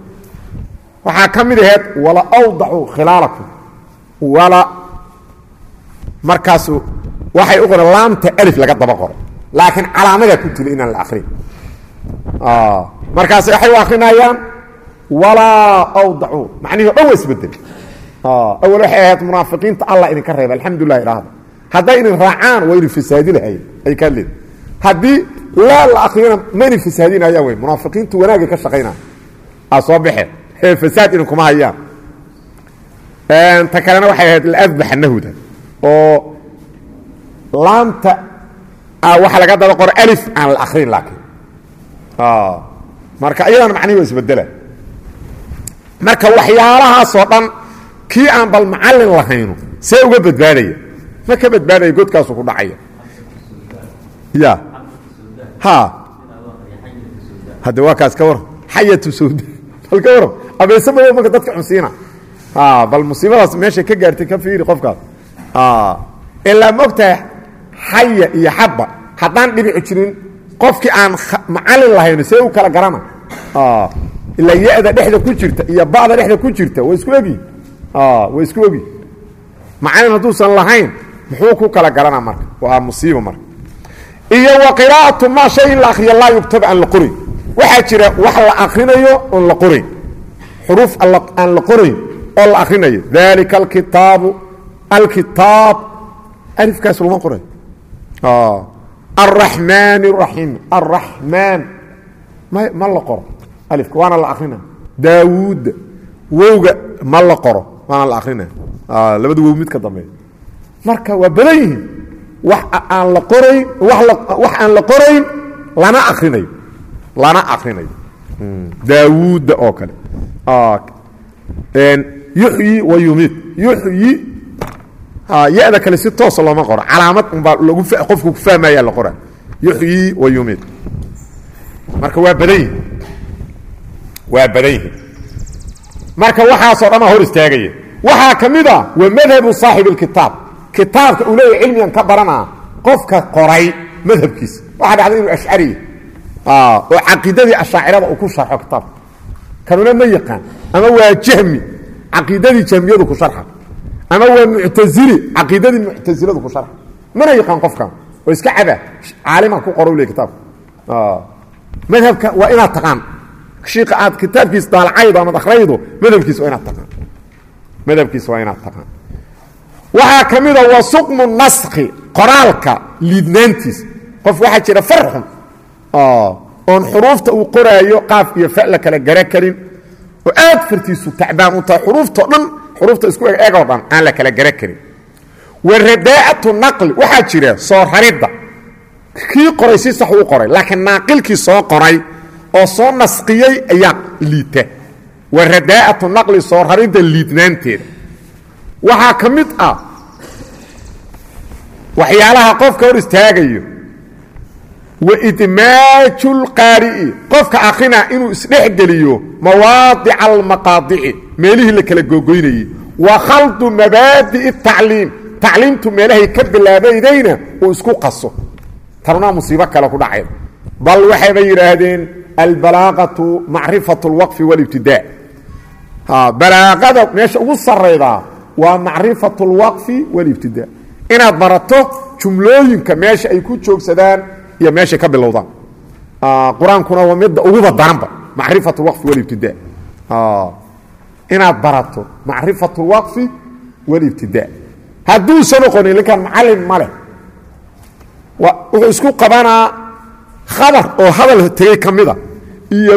waxaa ka mid aheed wala awdacu khilaalakum. Wala. Markaasu waxay u qoreen laamta alif laga daba qoro. Laakiin calaamadaa ku tila inaan la akrin markaas waxay u akrinayaan walaa awdacu macnihii o dhan waa isbeddel awal waxay ahayd munaafiqiinta allah idinka reeba alxamdulilah idhaahda hadday idin raacaan waa idin fasaadi lahayen ay kaa leed haddii laa la akriyana ma idin fasaadinayaan wey munaafiqiintu wanaagay ka shaqaynaya aa soo baxeen fasaad idinkuma hayaan. Ta kalena waxay ahayd laadbaxanahuda oo laamta waxaa laga daba qoro alif aan la akrin laakiin. Marka iyadana macnihi waa isbedela marka waxyaalahaasoo dhan kii aan bal macallin lahayno see uga badbaadaya. Ma ka badbaadaya godkaasu ku dhacaya? Ya. Ha. Hadde waa kaas ka waran. Xayatu sawda bal ka waran. Abeese madow marka dadka cunsiina. Bal musiibadaas meeshay ka gaartay ka fiiri qofkaas. Ilaa mogtahay xaya iyo xabba haddaan dhibici jirin qofkii aan macalin lahayn see u kala garana. Ilaa ya-da dhexda ku jirta iyo ba'da dhexda ku jirta waa isku egi waa isku egi macalin hadduusan lahayn muxuu ku kala garana marka waa musiiba marka iyo wa qiraa'atu maa shay in la akriyo laa yugtab aan la qorayn waxaa jira wax la akrinayo oon la qorayn xuruuf aan la qorayn oo la akrinayo dalika alkitaabu alkitaab alifkaas lama qoray الرحمن الرحيم الرحمن ma ma la qoro alifka waana la akrina daawuud wowga ma la qoro waana la akrina labada wow mid ka dambeeya marka waa badan yihiin wax aan la qorayn wax aan la qorayn lana akrinayo lana akrinayo daawuudda oo kale. Yuxyi wa yumiid yuxyi ya-da kale si toosa looma qoro. Calaamad unbaa lagu qofku ku fahmaya la qora yuxyi wa yumiid marka waa badan yihiin waa badan yihiin marka waxaasoo dhan hor istaagaya waxaa ka mid a wa madhabu saaxib اlkitaab kitaabka uu leeyahy ka baranaa qofka qoray madhabkiisa waxaa dhacday inuu ashcariya oo caqiidadii ashaacirada uu ku sharxo kitaabka kanuna ma yaqaan ama waa jahmi caqiidadii jahmiyadu ku sharxa. Ama waa muctazili caqiidadii muctaziladu ku sharxa. Mana yaqaan qofkan oo iska caba caaliman ku qoro le kitaabka madhabka waa inaad taqaan shiika aad kitaabkiisa daalcaydo amaad akhraydo madhabkiisa waa inaad taqaan. Madhabkiisa waa inaad taqaan. Waxaa ka mida wa suqmu naski qoraalka liidnaantiisa qof waxaa jira farxun oon xuruufta uu qoraayo qaaf iyo fa la kala gara karin oo aad fartiisu tacbaan u tahay xuruuftao dhan xuruufta isku eg egoo dhan aan la kala gara karin. Wa radaa'atu naqli waxaa jira soo raridda. Kii qoray si sax uu qoray laakiin naaqilkii soo qoray oo soo nasqiyey ayaa liita wa radaa'atu naqli soo raridda liidnaanteeda. Waxaa ka mid ah waxyaalaha qofka hor istaagayo. Wa idmaaju lqaari'i qofka akrina inuu isdhexgeliyo mawaadica almaqaadici meelihii la kala googoynayey wa khaldu mabaadi'i tacliim. Tacliimtu meelahay ka bilaabaydayna uu isku qaso. Tanunaa musiibo kale ku dhacayda bal waxayba yidhaahdeen albalaaqatu macrifatu اlwaqfi wاlibtidaa balaaqada meesha ugu saraydaa waa macrifatu اlwaqfi wاlibtidaa inaad barato jumlooyinka meesha ay ku joogsadaan iyo meeshay ka bilowdaan qur-aankuna waa midda uguba daranba macrifatu اlwaqfi wاlibtidaa inaad barato macrifatu اlwaqfi wاlibtidaa hadduusan oqonin ninkan macalin ma leh wuxuu isku qabanaa khabar oo hadal tegey ka mida iyo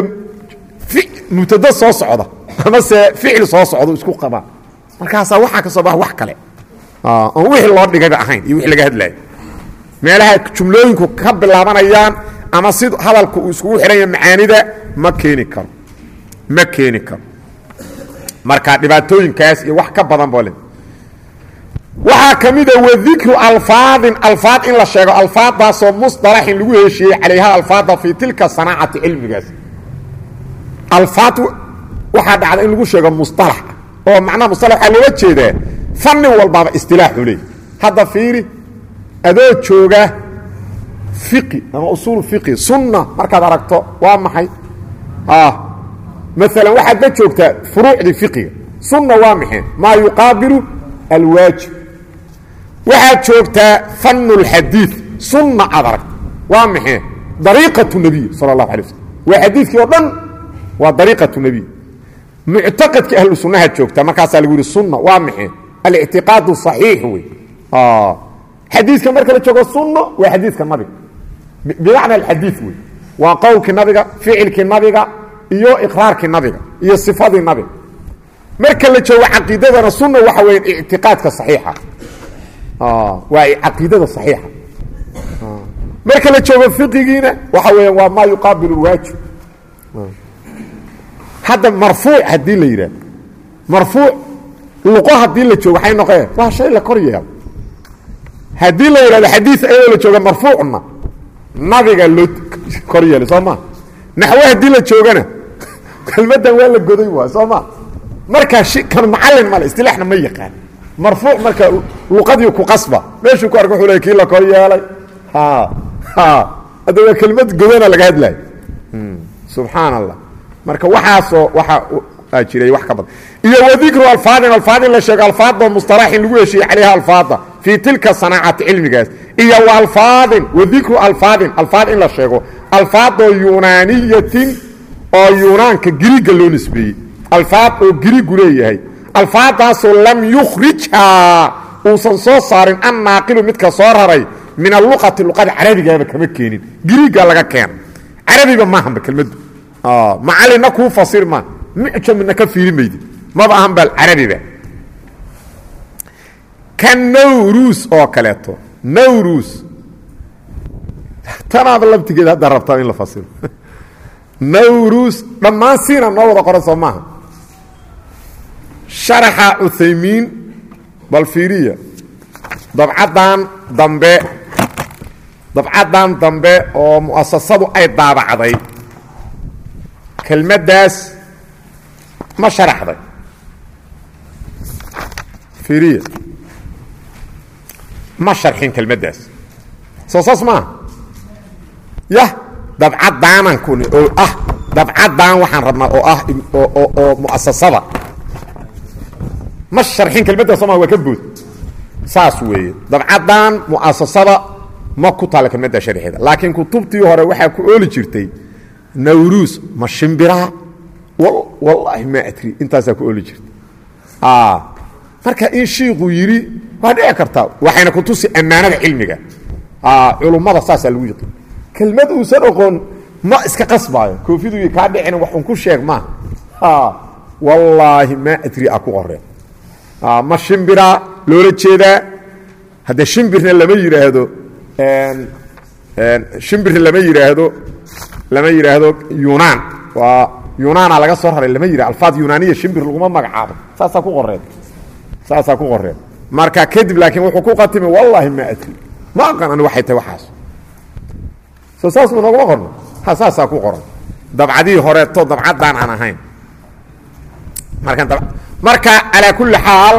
mubtado soo socda amase ficil soo socda isku qabaa markaasaa waxaa ka baxa wax kale. Oon wixii loo dhigayba ahayn iyo wixii laga hadlayo meelaha jumlooyinku ka bilaabanayaan ama si hadalka uu iskugu xihanya macaanida ma keeni karo. Ma keeni karo. Marka dhibaatooyinkaas iyo wax ka badan boo le waxaa ka mida ah wadikru alfaadin alfaad in la sheego alfaadaasoo musطalaxin lagu heshiiyey calayha alfaada fii tilka sanaacati cilmigaas. Alfaad waxaa dhacda in lagu sheego musalax oo macnaha musalax waxaa loola jeedaa fanni walbaaba istilaaxu leey hadda fiiri adoo jooga fiqi ama usuul fiqi sunna markaad aragto waa maxay? Ah, Maalan waxaad la joogtaa furuucdii fiqiga sunna waa maxee maa yuqaabilu alwaajib waxaad joogtaa fan اlxadiiث sunna aad aragta waa maxay dariiqaة الnabiy salى الlahu alay slm waa xadiidkii oo dhan waa dariiqaة الnabiy muctaqadkii ahlu sunnahaad joogtaa markaasaa lagu yihi sunna waa maxay alictiqaadu صaxiix wey xadiidka marka la joogo sunno waa xadiidka nabiga bimacna alxadiiث wey waa qowlkii nabiga ficilkii nabiga iyo iqraarkii nabiga iyo صifadii nabiga marka la joogo caqiidadana sunna waxa weya ictiqaadka صaxiixa waa caqiidada صaxiixa marka la joogo fiqigiina waxa weya waa maa yuqaabil اwaajib hadda marfuuc haddii la yidhahdo marfuuc luqo haddii la joogo waxay noqeen waa shay la kor yeelo. Haddii la yidhahdo xadiid ayadoo la jooga marfuucna nabiga loo kor yeelay soo ma? Naxwe haddii la joogana kelmaddan waa la goday waay soo ma? Markaa kan macallin male istilaaxna ma yaqaan marfuuc marka luqadii ku qasba. Meeshuu ku arka wuxuu le kii la kor yeelay? Ha ha. Hadda waa kelmad godana laga hadlayo subxaan allah marka waxaasoo waxaa jiray wax ka badan. Iyo wadikru alfaadin alfaadin la sheego alfaadoo musطalaxin lagu heshiiyey calayha alfaada fii tilka sanaacati cilmigaas. Iyo walfaadin wadikru alfaadin alfaad in la sheego alfaadoo yunaaniyatin oo yunaanka giriga loo nisbeeyey. Alfaad oo girigu leeyahay alfaadaasoo lam yukhrijhaa uusan soo saarin annaaqilu midka soo raray min aluqati luqada carabigaaba kama keenin. Giriga laga keena carabiba maahanba kelmaddu macallinna kuu fasir maa micjamina ka fiiri maydi. Maba ahan bal carabiba ka nawruus oo kaleeto. Nawruus tanaaba laftigeed hadda rabtaa in la fasiro. Nawruus dhammaan siina noo wada qoran soo maaha sharaxa uthaymiin bal fiiriya dabcaddan dambe dabcaddan dambe oo mu'asasadu ay daabacday kelmaddaas ma sharaxday. Fiiriya. Ma sharxin kelmaddaas. Soo saas maaha yah dabcaddaanan kuni oo ah dabcaddan waxaan rabnaa oo ah oo mu'asasada ma sharxin kelmaddaas soo maa waa ka bood saas weeye. Dabcaddan mu'asasada ma ku taalla kelmadda sharxeeda laakiin kutubtii hore waxaa ku ooli jirtay nawruus ma shimbiraa wallaahi maa adri intaasaa ku ooli jirta marka in shiiku yidhi waa dhici kartaa. Waxayna ku tusi ammaanada cilmiga. Culummada saasaa lagu yiqin kelmad uusan oqoon ma iska qasbaayo. Koofidu kaa dhicina wax un ku sheeg maaha wallaahi maa adri a ku qoreen ma shimbiraa loola jeedaa hadde shimbirna lama yidhaahdo shimbirna lama yidhaahdo lama yidhaahdo yunaan waa yunaana laga soo raray lama yidhah alfaad yunaaniya shimbir laguma magacaabo saasaa ku qoreen saasaa ku qoreen marka kadib laakiin wuxuu ku qatimay wallaahi ma adri ma aqan ani waxay tahay waxaas soo saas ma nooguma qorno ha saasaa ku qoran dabcadihii horeeto dabcaddaan aan ahayn marka marka calaa kulli xaal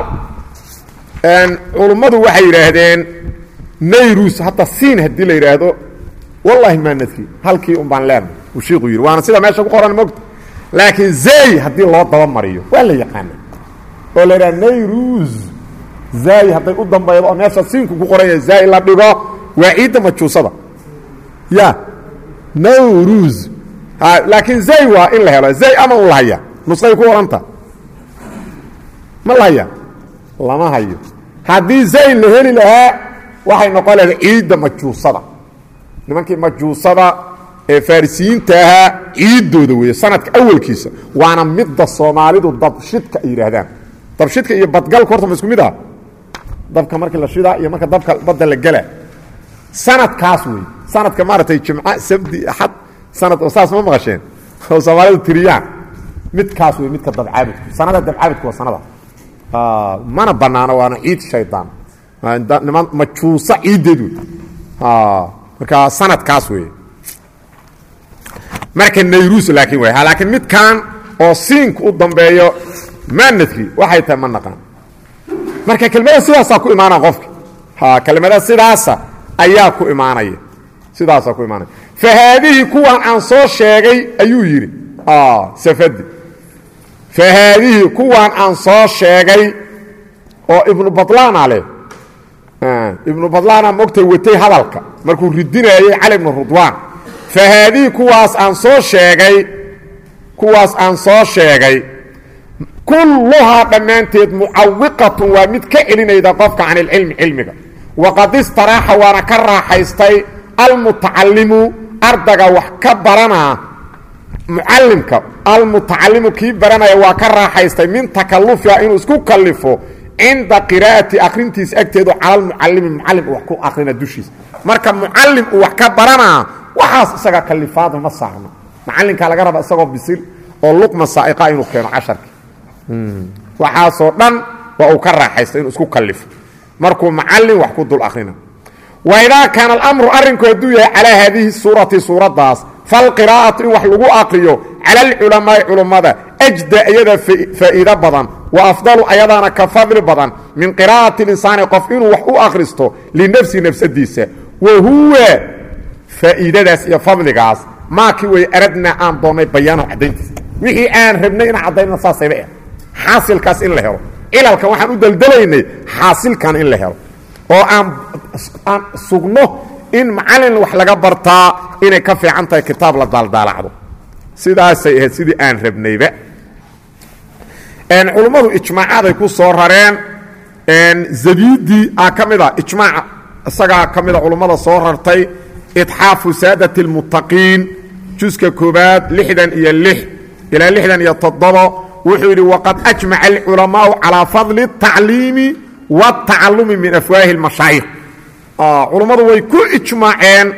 culummadu waxay yidhaahdeen nayrus hadda siin haddii la yidhaahdo wallaahi maa nadri halkii un baan leenay uu shiiku yidhi. Waana sida meesha ku qoran mogta laakiin zay haddii loo dabamariyo waa la yaqaana oo la yidhaha nayrus zay hadday u dambaydo oo meesha siinku ku qoranya zay la dhigo waa ciidda majuusada. Ya nawrus laakiin zay waa in la helo zay ama un la haya nusqay ku qoranta ma la haya lama hayo. Haddii zayn la heli lahaa waxay noqon lahayd ciidda majuusada. Nimankii majuusada ee farisiyiinta ahaa ciiddooda weeye sanadka awalkiisa waana midda soomaalidu dabshidka yidhaahdaan. Dabshidka iyo badgalka horta ma isku mid aha? Dabka markii la shidaa iyo marka dabka badda la gela. Sanadkaas wey sanadka maaragtay jimca sabdi axad sanad oo saas ma maqasheen? Oo soomaalidu tiriyaan. Midkaas wey midka dabcaabidku. Sanada dabcaabidku waa sanada mana banaano waana ciid shaydaan niman majuusa ciiddeed wey marka sanadkaas wey marka nayrus laakiin way laakiin midkan oo siinka u dambeeyo maa nadri waxay tahay ma naqaan. Marka kelmada sidaasaa ku imaanaya qofka. Kelmada sidaasa ayaa ku imaanaya sidaasaa ku imaanaya fa haadihii kuwan aan soo sheegay ayuu yidhi. Safadi fa haadihii kuwan aan soo sheegay oo ibnu badlaana leh ibnu badlaana mogtay watay hadalka markuu ridinaayey cali ibnu rudwaan fa haadihii kuwaas aan soo sheegay kuwaas aan soo sheegay kulluhaa dhammaanteed mucawiqatun waa mid ka celinayda qofka can ilcilmi cilmiga waqad istaraaxa waana ka raaxaystay almutacallimu ardaga wax ka baranaa mucallimka almutacallimu kii baranaya waa ka raaxaystay min takallufiha inuu isku kallifo cinda qiraa'ati akhrintiisa agteedu cala almucallimi mucallim uu wax ku akhrina dushiisa. Marka mucallim uu wax ka baranaa waxaas isaga kalifaadu ma saarno. Macallinkaa laga raba isagoo bisil oo luqma saa'iqa inuu keeno casharki waxaasoo dhan waa uu ka raaxaysta inuu isku kallifo. Markuu macallin wax ku dul akhrina. Waidaa kaana alamru arrinku hadduu yahay calaa haadihi suurati suuraddaas falqiraa'atu in wax lagu aqriyo cala alculamaai culummada ajda iyada faa'iido badan wa afdalu ayadaana ka fadli badan min qiraa'ati linsaani qof inuu wax u akhristo linafsi nafsadiisa wa huwa faa'iidadaas iyo fadligaas maakii way aradnaa aan doonnay bayaanahu caddayntiisa wixii aan rabnay inaan caddayna saasayba eh xaasilkaas in la helo. Cilalkan waxaan u daldalaynay xaasilkan in la helo. Oo aan aan sugno in macallin wax laga bartaa inay ka fiican tahay kitaab la daaldaalacdo sidaasay ahayd sidii aan rabnayba culummadu ijmaacaday ku soo rareen zabidi a ka mida ijmaaca isagaa ka mida culummada soo rartay itxaafu saadat اlmuttaqiin juska koobaad lixdan iyo lix ilaa lixdan iyo toddobo wuxuu yidhi waqad ajmaca alculamaau calaa fadli الtacliimi wاtacalumi min afwaahi اlmashaayikh culummadu way ku ijmaaceen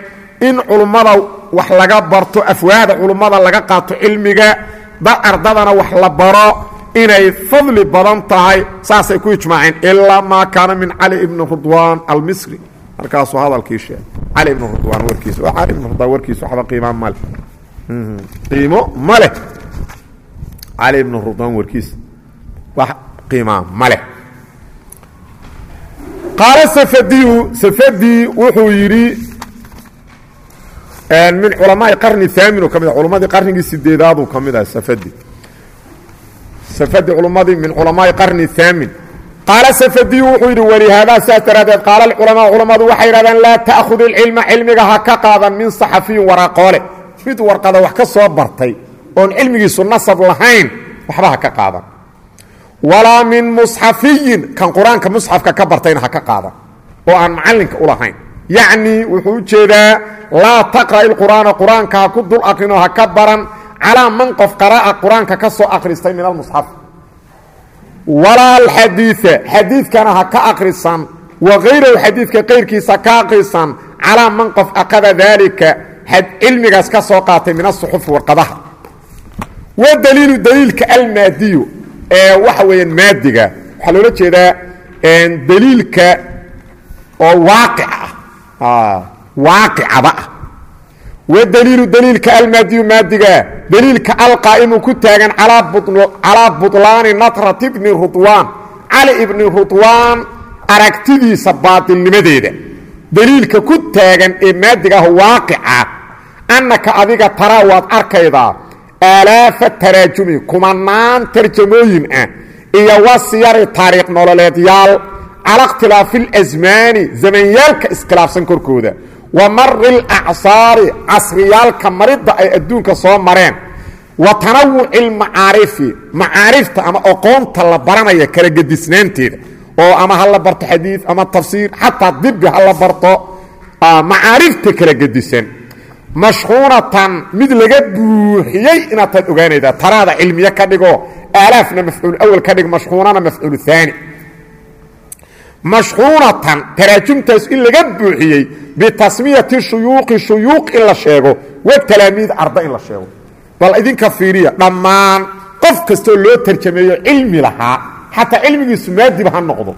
in culummada wax laga barto afwaahda culummada laga qaato cilmiga dad ardadana wax la baro inay fadli badan tahay saasay ku ijmaaceen ilaa maa kaana min cali ibni rudwaan almisri. Markaasuu hadalkii sheegay. Cali ibni rudwaan warkiisa. Cali ibni rudwaan warkiisa waxba qiimaa male qiimo ma leh. Cali ibni rudwaan warkiisa wax qiimaa ma leh qaala safadiyu safadi wuxuu yidhi min culamaai qarni aamin ka mid culummadii qarnigii sideedaaduu ka mid ah safadi. Safadi culummadii min culamaai qarni aamin qaala safadiyu wuxuu yidhi walihaadaa saas daraaddeed qaala alculamaa culammadu waxay yidhahdeen laa ta'khud ilcilma cilmiga ha ka qaadan min saxafiyin waraaqoole mid warqada wax ka soo bartay oon cilmigiisu nasab lahayn waxba ha ka qaadan walaa min musxafiyin. Kan qur'aanka musxafka ka bartayna ha ka qaadan oo aan macallinka u lahayn. Yacnii wuxuu u laa taqra'i lqur'aana qur'aanka ha ku dul aqrinoo ha ka baran. Calaa man qof qara'a qur'aanka ka soo akhristay min almusxaf. Walaa alxadiia xadiidkana ha ka akhrisan wa xadiidka kayrkiisa ka akhrisan calaa man qof aqada daalika. Cilmigaas ka soo qaatay min asuxufi warqadaha. Wa daliilu daliilka almaadiyu waxa weeyaan maadiga waxaa loola jeedaa daliilka oo waaqic ah. Waaqicaba. Ah wa daliilu daliilka almaadiyu maadiga daliilka alqaa'imu ku taagan calaa butlaani natrati bni rudwaan. Cali ibni rudwaan aragtidiisa baatilnimadeeda. Daliilka ku taagan ee maadiga ah waaqica annaka adiga taraa waad arkaydaa aalaafa taraajumi kumanaan tarjamooyin ah iyo wasiyari taariikh nololeedyaal cala ikhtilaafi اlasmaani zamanyaalka iskhilaafsan korkooda wa mari اlacsaari casriyaalka maridda ay adduunka soo mareen wa tanawuci اlmacaarifi macaarifta ama oqoonta la baranaya kala gedisnaanteeda oo ama ha la barto xadiid ama tafsiir xataa dibi ha la barto macaarifta kala gedisan mashxuunatan mid laga buuxiyey inaad taad ogaanaydaa taraada cilmiye ka dhigo aalaafna mafcuul awal ka dhig mashxuunana mafcuul aani mashxuunatan taraajumtaas in laga buuxiyey bitasmiyati shuyuuqi shuyuuq in la sheego wa talaamiid arda in la sheego. Bal idinka fiiriya dhammaan qof kastoo loo tarjameeyo cilmi lahaa xataa cilmigiisu maadiba ha noqdo.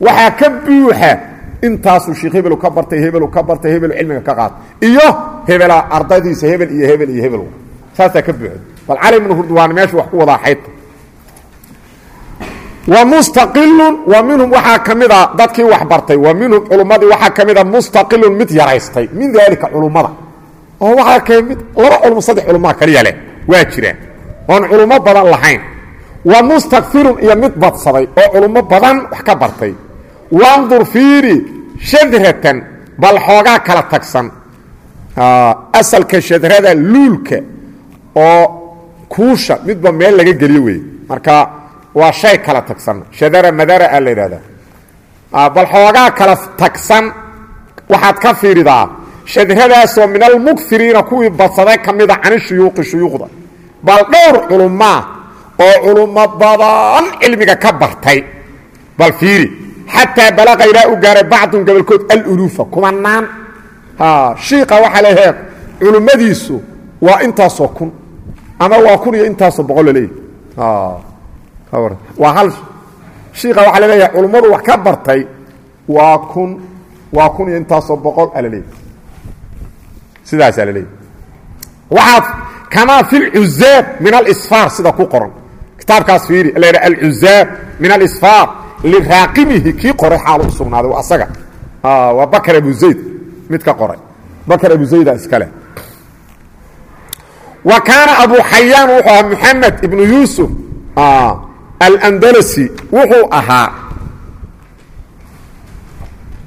Waxaa ka buuxa intaasuu sheekh hebelu ka bartay hebelu ka bartay hebelu cilmiga ka qaata iyo hebela ardadiisa hebel iyo hebel iyo hebel. Saasaa ka buuxda. Bal cali ibnu hurdwaan meeshu wax ku wadaa xayta wa mustaqilun wa minhum waxaa ka mida dadkii wax bartay. Wa minhum culummadii waxaa ka mida mustaqilun mid yaraystay. Min daalika culummada oo waxaa ka mid laba culmo saddex culummaa kaliya leh. Waa jiraan. Oon culummo badan lahayn. Wa mustakirun iyo mid badsaday. Oo culummo badan wax ka bartay wandur fiiri shadratan bal xoogaa kala tagsan asalka shadrada luulka oo kuusha midba meel laga geliyo wey marka waa shay kala tagsan shadara madara a la yidhahda bal xoogaa kala tagsan waxaad ka fiiridaa shadradaasoo min almukiriina kuwii badsaday ka mida cani shuyuuqi shuyuuqda bal dhowr culummaa oo culummo badan cilmiga ka bartay bal fiiri xataa balaqa ilaa u gaaray bacdun gobolkood aluluufa kumanaan shiiqa waxaa leeyahay culummadiisu waa intaasoo kun ama waa kun iyo intaasoo boqol laleeyahy waa hal shiiqa waxaa la leeyahay culummadu wax ka bartay waa kun waa kun iyo intaasoo boqol a laleeyahy sidaasaa laleeyahy waxaad kamaa fi lcuzaab min alisfaar sida ku qoran kitaabkaas fiiri la alcuzaab min alisfaar liraaqimihi kii qoray xaalu u sugnaaday waa asaga waa bakar abu zayd mid ka qoray bakar abu zayda iskale wa kaana abu xayaan wuxuu ahaa moxamed ibnu yuusuf alandalasi wuxuu ahaa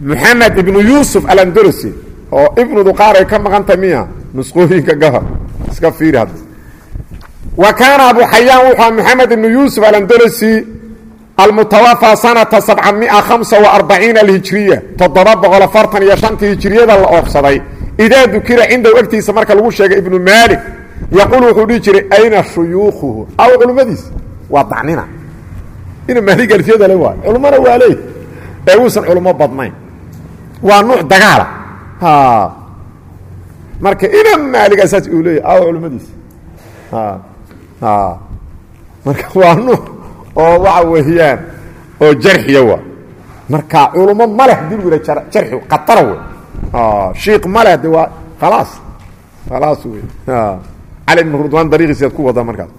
moxamed ibnu yuusuf alandalasi oo ibnudu qaar ay ka maqantay miya nusqooyinka gahor iska fiiri wa kaana abu xayaan wuxuu ahaa moxamed ibnu yuusuf alandalasi almutawafaa sanata sabcamia hamsa waarbaciina alhijiriya toddoba boqol afartan iyo shantii hijiriyada la oobsaday idaa dukira cindahu agtiisa marka lagu sheegay ibnu maalik yaquul wuxuu dhihi jiray ayna shuyuukhuhu? Aw culimmadiisa waa dacnina. Ina maalig alfiyada le waayo culummona waa leey. Ee uusan culummo badnayn. Waa nuuc dagaala. Marka ina maalig asaas uu leeyahy aw culimmadiisa marka waa nuuc oo waxa weeyaan oo jarxiya waa. Marka culummo ma leh haddii lagu yidha jarxi khatara wey shiik ma leh de waa khalaas. Khalaas wey cali ibn rudwaan dariiqiisaad ku wada markaas.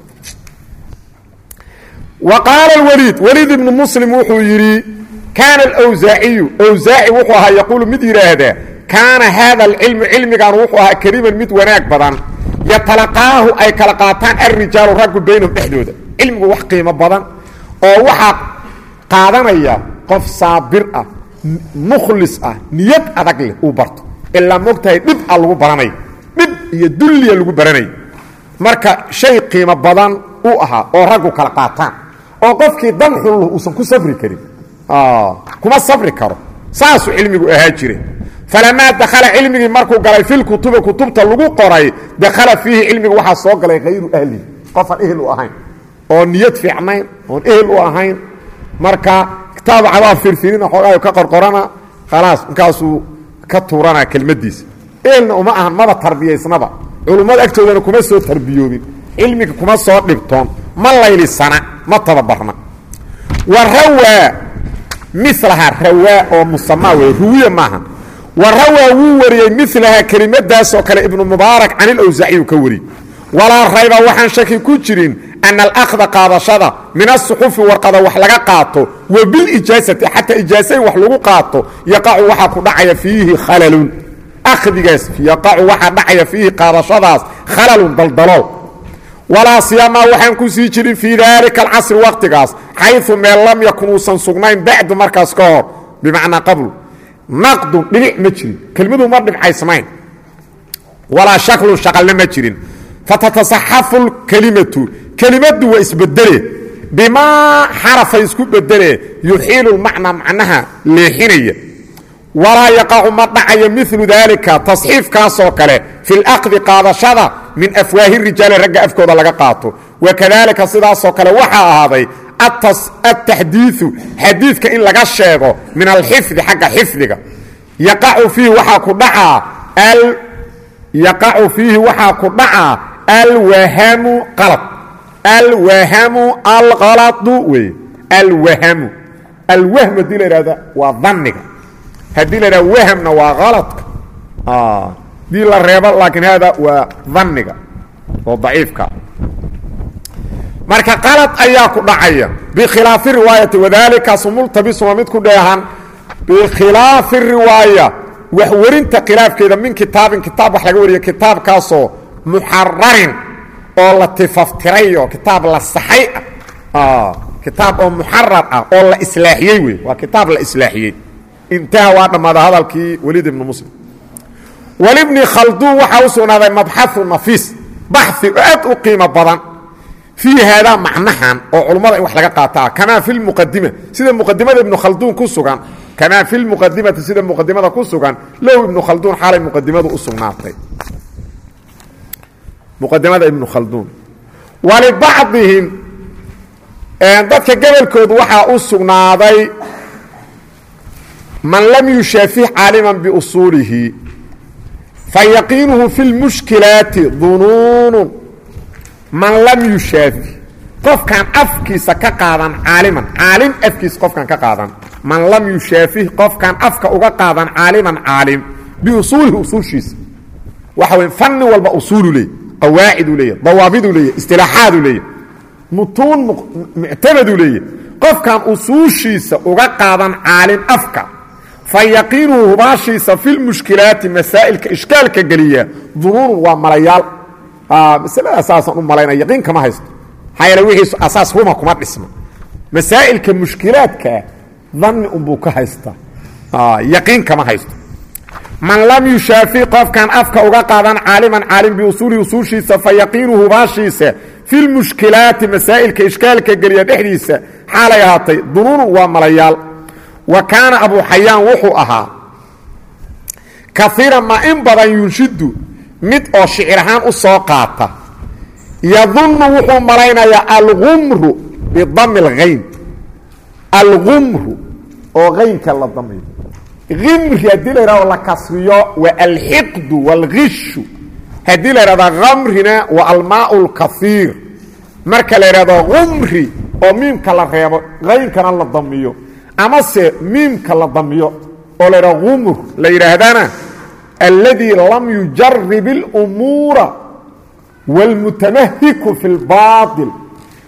Wa qaala اwliid wliid ibnu muslim wuxuu yidhi kaana alwsaaciyu wsaaci wuxuu ahaa yaquulu mid yidhaahdaa kaana haada alcilmu cilmigan wuxuu ahaa kariman mid wanaag badan. Yatalaqaahu ay kala qaataan alrijaalu raggu baynahum dhexdooda. Cilmigu wax qiimo badan oo waxaa qaadanaya qof saabir ah mukhlis ah niyad adag leh uu barto. Ilaa mogtahay dhib a lagu baranay dhib iyo dulliya lagu baranay. Marka shay qiimo badan u ahaa oo raggu kala qaataan oo qofkii dan xullu uusan ku safri karin kuma safri karo. Saasuu cilmigu ahaa jire. Falamaa dakhala cilmigii markuu galay filkutubi kutubta lagu qoray dakhala fiihi cilmiga waxaa soo galay hayru ahlihi qofaan ehel u ahayn oo niyad fiicnayn oon ehel u ahayn. Marka kitaab cabaa firfirina xoogaayo ka qorqorana khalaas markaasuu ka tuuranaa kelmaddiisa ehelna uma ahan maba tarbiyaysnaba. Culummada agtoodana kuma soo tarbiyoobin. Cilmiga kuma soo dhibtoon. Ma laylisana ma tababarna. Wa rawaa milaha rawaa oo musamaa wey ruwiya maaha wa rawaa wuu wariyey milaha kelimadaasoo kale ibnu mubaarak can ilawsaaciyu ka wariyey. Walaa rayba waxaan shaki ku jirin ana alahda qaadashada min asuxufi warqada wax laga qaato wa bilijaasati xataa ijaasa in wax lagu qaato yaqacu waxaa ku dhacaya fiihi khalalun akhdigaas yaqacu waxaa dhacaya fiihi qaadashadaas khalalun daldalool walaa siyamaa waxaan ku sii jirin fii daalika alcasri waqtigaas xayu meel lam yakun uusan sugnayn bacdu markaas ka hor bimacnaa qablu naqdun dhinic ma jirin kelmadu ma dhibcaysmayn walaa shaklun shaqalna ma jirin fatatasaxafu lkelimatu kelimadu waa isbedele bimaa xarafay isku bedele yuxiilu lmacnaa macnaha leexinaya walaa yaqacu ma dhacayo milu daalika tasxiifkaasoo kale fi laqdi qaadashada min afwaahi rijaali ragga afkooda laga qaato wakadalika sidaasoo kale waxaa ahaaday ataxdiiu xadiidka in laga sheego min alxifdi xagga xifdiga yaqacu fiihi waxaa ku dhacaa alwahamu qalad alwahamu alqaladu wey. Alwahamu. Alwahm haddii la ihahda waa daniga haddii la idhaha wahamna waa haladka dii la reebo laakiin hada waa daniga oo daciifka. Marka qalad ayaa ku dhacaya. Bikhilaafi riwaayati wadaalikaasu multabisu waa mid ku dheehan. Bikhilaafi riwaaya. Wax werinta khilaafkeeda min kitaabin kitaab wax laga wariya kitaabkaasoo muxararin oo la tifaftiray oo kitaab la saxay ah kitaab oo muxarar ah oo la islaaxiyey wey waa kitaab la islaaxiyey. Intaha waa dhammaada hadalkii waliid ibnu muslim. Walibni khalduun waxaa u sugnaaday mabxau nafiis baxi aad u qiimo badan fii haadaa macnahan oo culummada in wax laga qaataa kamaa fi lmuqadima sida muqadimada ibnu khalduun ku sugan kamaa fi lmuqadimati sida muqadimada ku sugan low ibnu khalduun xaalay muqadimadu u sugnaatay muqadimada ibnu khalduun walibacdihim dadka gobolkoodu waxaa u sugnaaday man lam yushaafih caaliman biusuulihi fayaqiinuhu fi lmushkilaati dunuunu man lam yushaafi qofkaan afkiisa ka qaadan caaliman caalim afkiisa qofkaan ka qaadan. Man lam yushaafih qofkaan afka uga qaadan caaliman caalim biusuulihi usuushiisa. Waxa wey fanni walba usuulu leey qawaaciduu leeyahy dawaabiduu leeyahy istilaaxaaduu leeyahy mutuun muctamaduu leeyahy qofkan usuushiisa uga qaadan caalim afka fa yaqiinuhu hubaashiisa filmushkilaati masaa'ilka ishkaalka geliya dunuunun waa malayaal. Masalada saasaan u malaynaya yaqiin kama haysto. Maxaa yeele wixiisu asaas ruma kuma dhisma masaa'ilka mushkilaadkaa danni unbuu ka haystaa yaqiin kama haysto man lam yushaafi qofkan afka uga qaadan caaliman caalim biusuulihi usuushiisa fa yaqiinuhu hubaashiisa filmushkilaati masaa'ilka ishkaalka geliya dhexdiisa xaalay ahaatay dunuunun waa malayaal. Wa kaana abu xayaan wuxuu ahaa kaiiran ma in badan yunshidu mid oo shicir ahaan u soo qaata. Yadunnu wuxuu malaynayaa algumru bidami اlhayn algumru oo haynka la damiyo imri haddii la yhahdo la kasriyo waa alxiqdu wاlgishu haddii la yhahdo kamrina waa almaa اlkaiir marka la yidhahdo umri oo miimka la reebo haynkana la damiyo amase miimka la damiyo oo la yidhahdo umr la yidhaahdana alladii lam yujarib اlumuura wاlmutamahiku fi اlbaaطil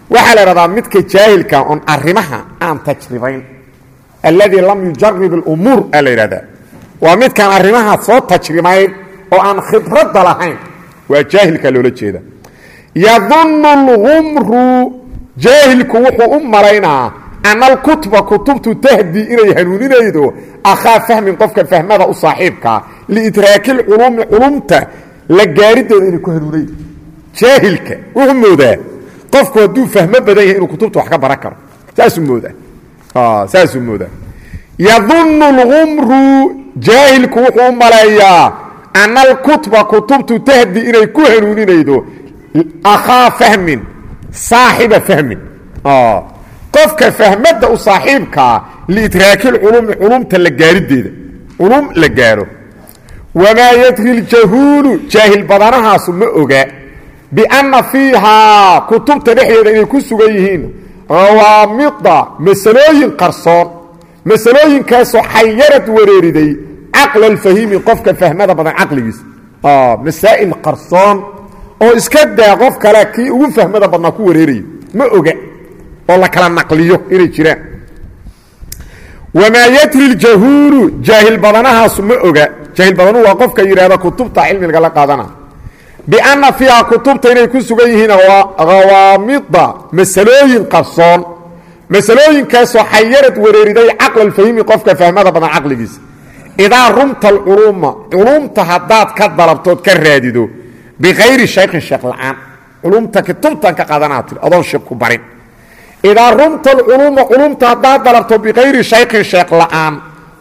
waxaa la idhahdaa midka jaahilka oon arrimaha aan tajribayn alladii lam yujarib اlumuur aa la yidhahdaa waa midkaan arrimaha soo tajribayn oo aan khibradda lahayn waa jaahilka loola jeeda yadunnu اlgumru jaahilku wuxuu u malaynaa ana alkutba kutubtu tahdi inay hanuuninaydo akhaa fahmin qofka fahmada u saaxiibkaa liidraaki lculuumi culumta la gaarideeda inay ku hanuunaydo jaahilka wuxuu moodaa qofku hadduu fahmo badan yahay saasuu moodaa. Yadunnu اlgumru jaahilku wuxuu u maleeyaa ana alkutba kutubtu tahdi inay ku hanuuninaydo akhaa fahmin saaxiba fahmin. Qofka fahmadda u saaxiibkaa liidraaki lculuumi culumta la gaarideeda culum la gaaro. Wamaa yadri ljahuulu jaahil badanahaasu ma oga bianna fiihaa kutubta dhexdeeda inay ku sugan yihiin hawaamida masalooyin qarsoon masalooyinkaasoo xayarad wareeriday caqla alfahiimi qofka fahmada badan caqligiisa. Masaa'il qarsoon oo iska daa qof kale kii ugu fahmada badnaa ku wareeraya. Ma oga oo la kala naqliyo inay jiraan. Wamaa yadri ljahuulu jaahil badanahaasu ma oga. Jaahil badanuhu waa qofka yidhahda kutubta cilmiga la qaadana bianna fiiha kutubta inay ku sugan yihiin hawaamida masalooyin qarsoon masalooyinkaasoo xayarad wareeriday caqla alfahimi qofka fahmada badan caqligiisa idaa rumta alculuuma culumta haddaad ka dalabtood ka raadido bikayri shaykhin sheekh la'aan culumta kutubtan ka qaadanaa tir adoon sheek ku barin idaa rumta alculuuma culumta haddaad dalabto bikayri shaykhin sheekh la'aan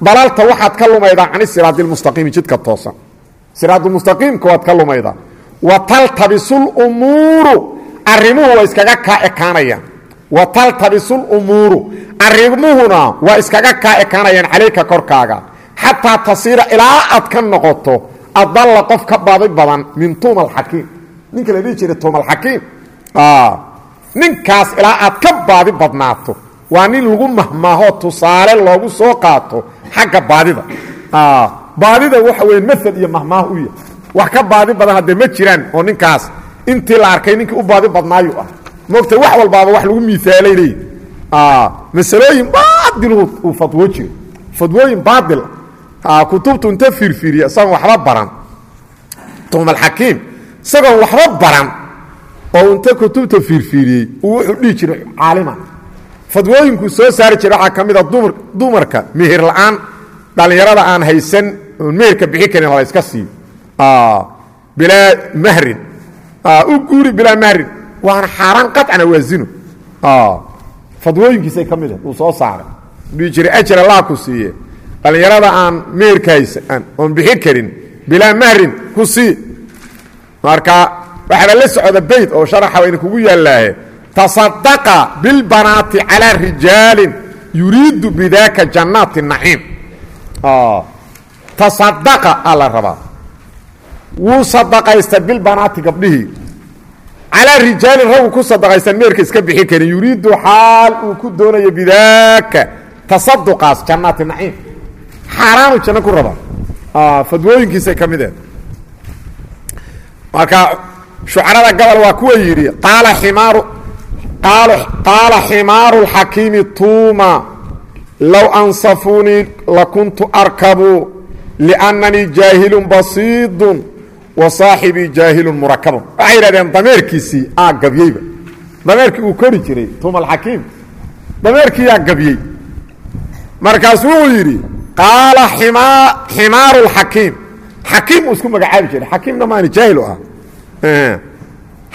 dalalta waxaad ka lumaydaa can siraadi lmustaqiimi jidka toosan siraadulmustaqiimka waad wa taltabisuluumuuru arrimuhu waa iskaga kaa ekaanayaan. Wa taltabisuluumuuru arrimuhuna waa iskaga kaa ekaanayaan calayka korkaaga. Xataa tasiira ilaa aad ka noqoto adalla qof ka baadi badan min tuuma alxakiim ninka la dhihi jiray tuumalxakiim ninkaas ilaa aad ka baadi badnaato. Waa nin lagu mahmaaho tusaale loogu soo qaato xagga baadida. Baadida waxa weya masad iyo mahmaah u yahay wax ka baadi badan haddee ma jiraan oo ninkaas intii la arkay ninkii u baadi badnaayu ah. Moogta wax walbaaba wax lagu miaalay leeyi masalooyin baadil uu fadwo jiro fadwooyin baadil. Kutubtu inta fiirfiiriya isagoon waxba baran. Tuumalxakiim isagoon waxba baran oo inta kutubta fiirfiiriyey uu wuxuu dhihi jiray caalima. Fadwooyinkuu soo saari jiray waxaa ka mid a dumar dumarka mihir la'aan dhallinyarada aan haysan oon bixi karin la iska siiyo bilaa mahrin u guuri bilaa mahrin waana xaaraan qacana waa zino fadwooyinkiisay ka mid ah uu soo saaray dhihi jiray ajar allah ku siiye dhallinyarada aan meherka haysan oon bixi karin bilaa mahrin ku sii marka waxaaba la socda bayd oo sharaxa wayna kugu yaallaahe tasadaqa bilbanaati calaa rijaalin yuriidu bidaaka jannaati naciim tasadaqa aa la rabaa wuu sadaqaysta bilbanaati gabdhihii calaa rijaalin ragu ku sadaqaysan meerka iska bixi karin yuriidu xaal uu ku doonayo bidaaka. Tasaduqaas jannaati naciim. Xaaraanu janno ku rabaa. Fadwooyinkiisay ka mid eed marka shucarada gobol waa kuwa yidhi qaala ximaaru qaala ximaaru اlxakiimi tuuma low ansafuunii lakuntu arkabu liannanii jaahilun basiidun wa saaxibii jaahilun murakabun. Waxay yidhahdeen dameerkiisii aa gabyeyba dameerkii uu kori jiray tuuma alxakiim dameerkiiyaa gabyey markaasu wuxuu yidhi qaala ximaaru اlxakiim xakiim uu isku magacaabi jiray. Xakiimna maani jaahil u ah.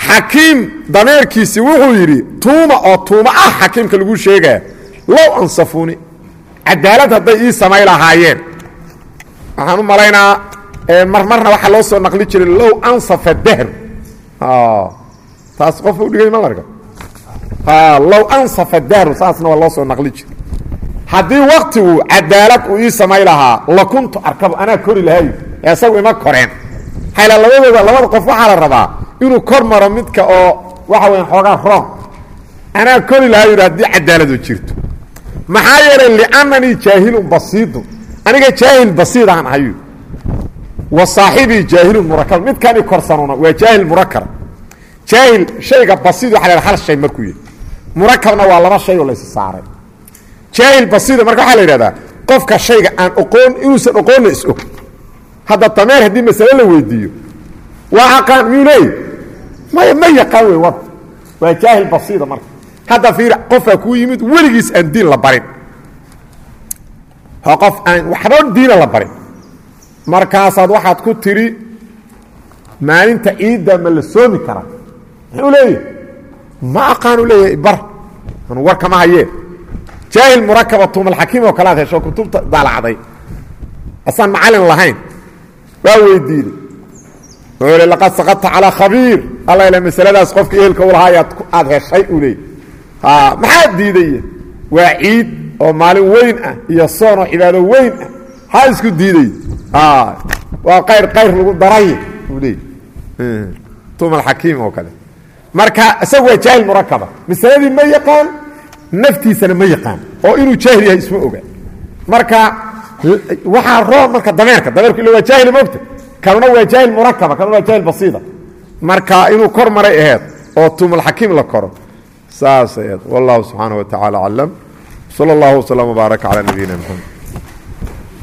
Xakiim dameerkiisii wuxuu yidhi tuuma oo tuuma ah xakiimka lagu sheegaya. Low ansafuuni. Cadaalad hadday ii samay lahaayeen waxaan u malaynaa marmarna waxaa loo soo naqli jiray low ansafa dahru. Taas qof dhigay ma larga. Low ansafa dahru saasna waa loo soo naqli jiray. Haddii waktigu cadaalad uu ii samay lahaa lakuntu arkabu anaa kori lahay. Isagu ima koreen. Hayla labadooda labada qof waxaa la rabaa inuu kor maro midka oo waxa weya xoogaa room anaa kori lahaa yidhi haddii cadaaladu jirto. Maxaa yeelay liannanii jaahilun basiidun. Aniga jaahil basiidaan ahayu wa saaxibii jaahilun murakab. Midkani korsanuna waa jaahil murakab. Jaahil shayga basiid waxa la hal shay markuu yahy murakabna waa laba shay oo laysi saaray. Jaahil basiida marka waxaa la yidhahdaa qofka shayga aan oqoon inuusan oqoonna is og. Hadda dameer haddii masale la weydiiyo waa aqaan miyuu leey maya ma yaqaan wey war. Waa jaahil basiida marka. Hadda fiir qofaa kuu yimid weligiis aan diin la barin. Qof aan waxba diina la barin markaasaad waxaad ku tidhi maalinta ciidda ma la soomi karaa muxuu leeyahy ma aqaanu leeyahay bar. Anu war kama hayee jaahil murakaba tuumalxakiim oo kale ad hesho kutubta daalacday. Asaan macalin lahayn. Waa weydiiday wuxuu hi laqad sakadta calaa khabiir. Alla ila masaladaas qofka ehelka u lahaa ayaad aada heshay uu leeyay maxaa diidaya? Waa ciid oo maalin weyn ah iyo soon oo cibaado weyn ah ha isku diiday waa ayr ayr lagu daray le eh, tuma akiim oo kale. Marka isagu waa jaahil murakaba masaladii ma yaqaan naftiisana ma yaqaan oo inuu jaahil yahay isma oga. Marka waxaa roob marka dameerka dameerku ila waa jaahil mogta kaluna waa jaahil murakaba kaluna waa jaahil basiida. Marka inuu kor maray aheed oo tuumalxakiim la koro saasay aheed. Wallahu subxaana wa tacaala aclam. Sala allahu waslama baaraka calaa nabiyina maxamed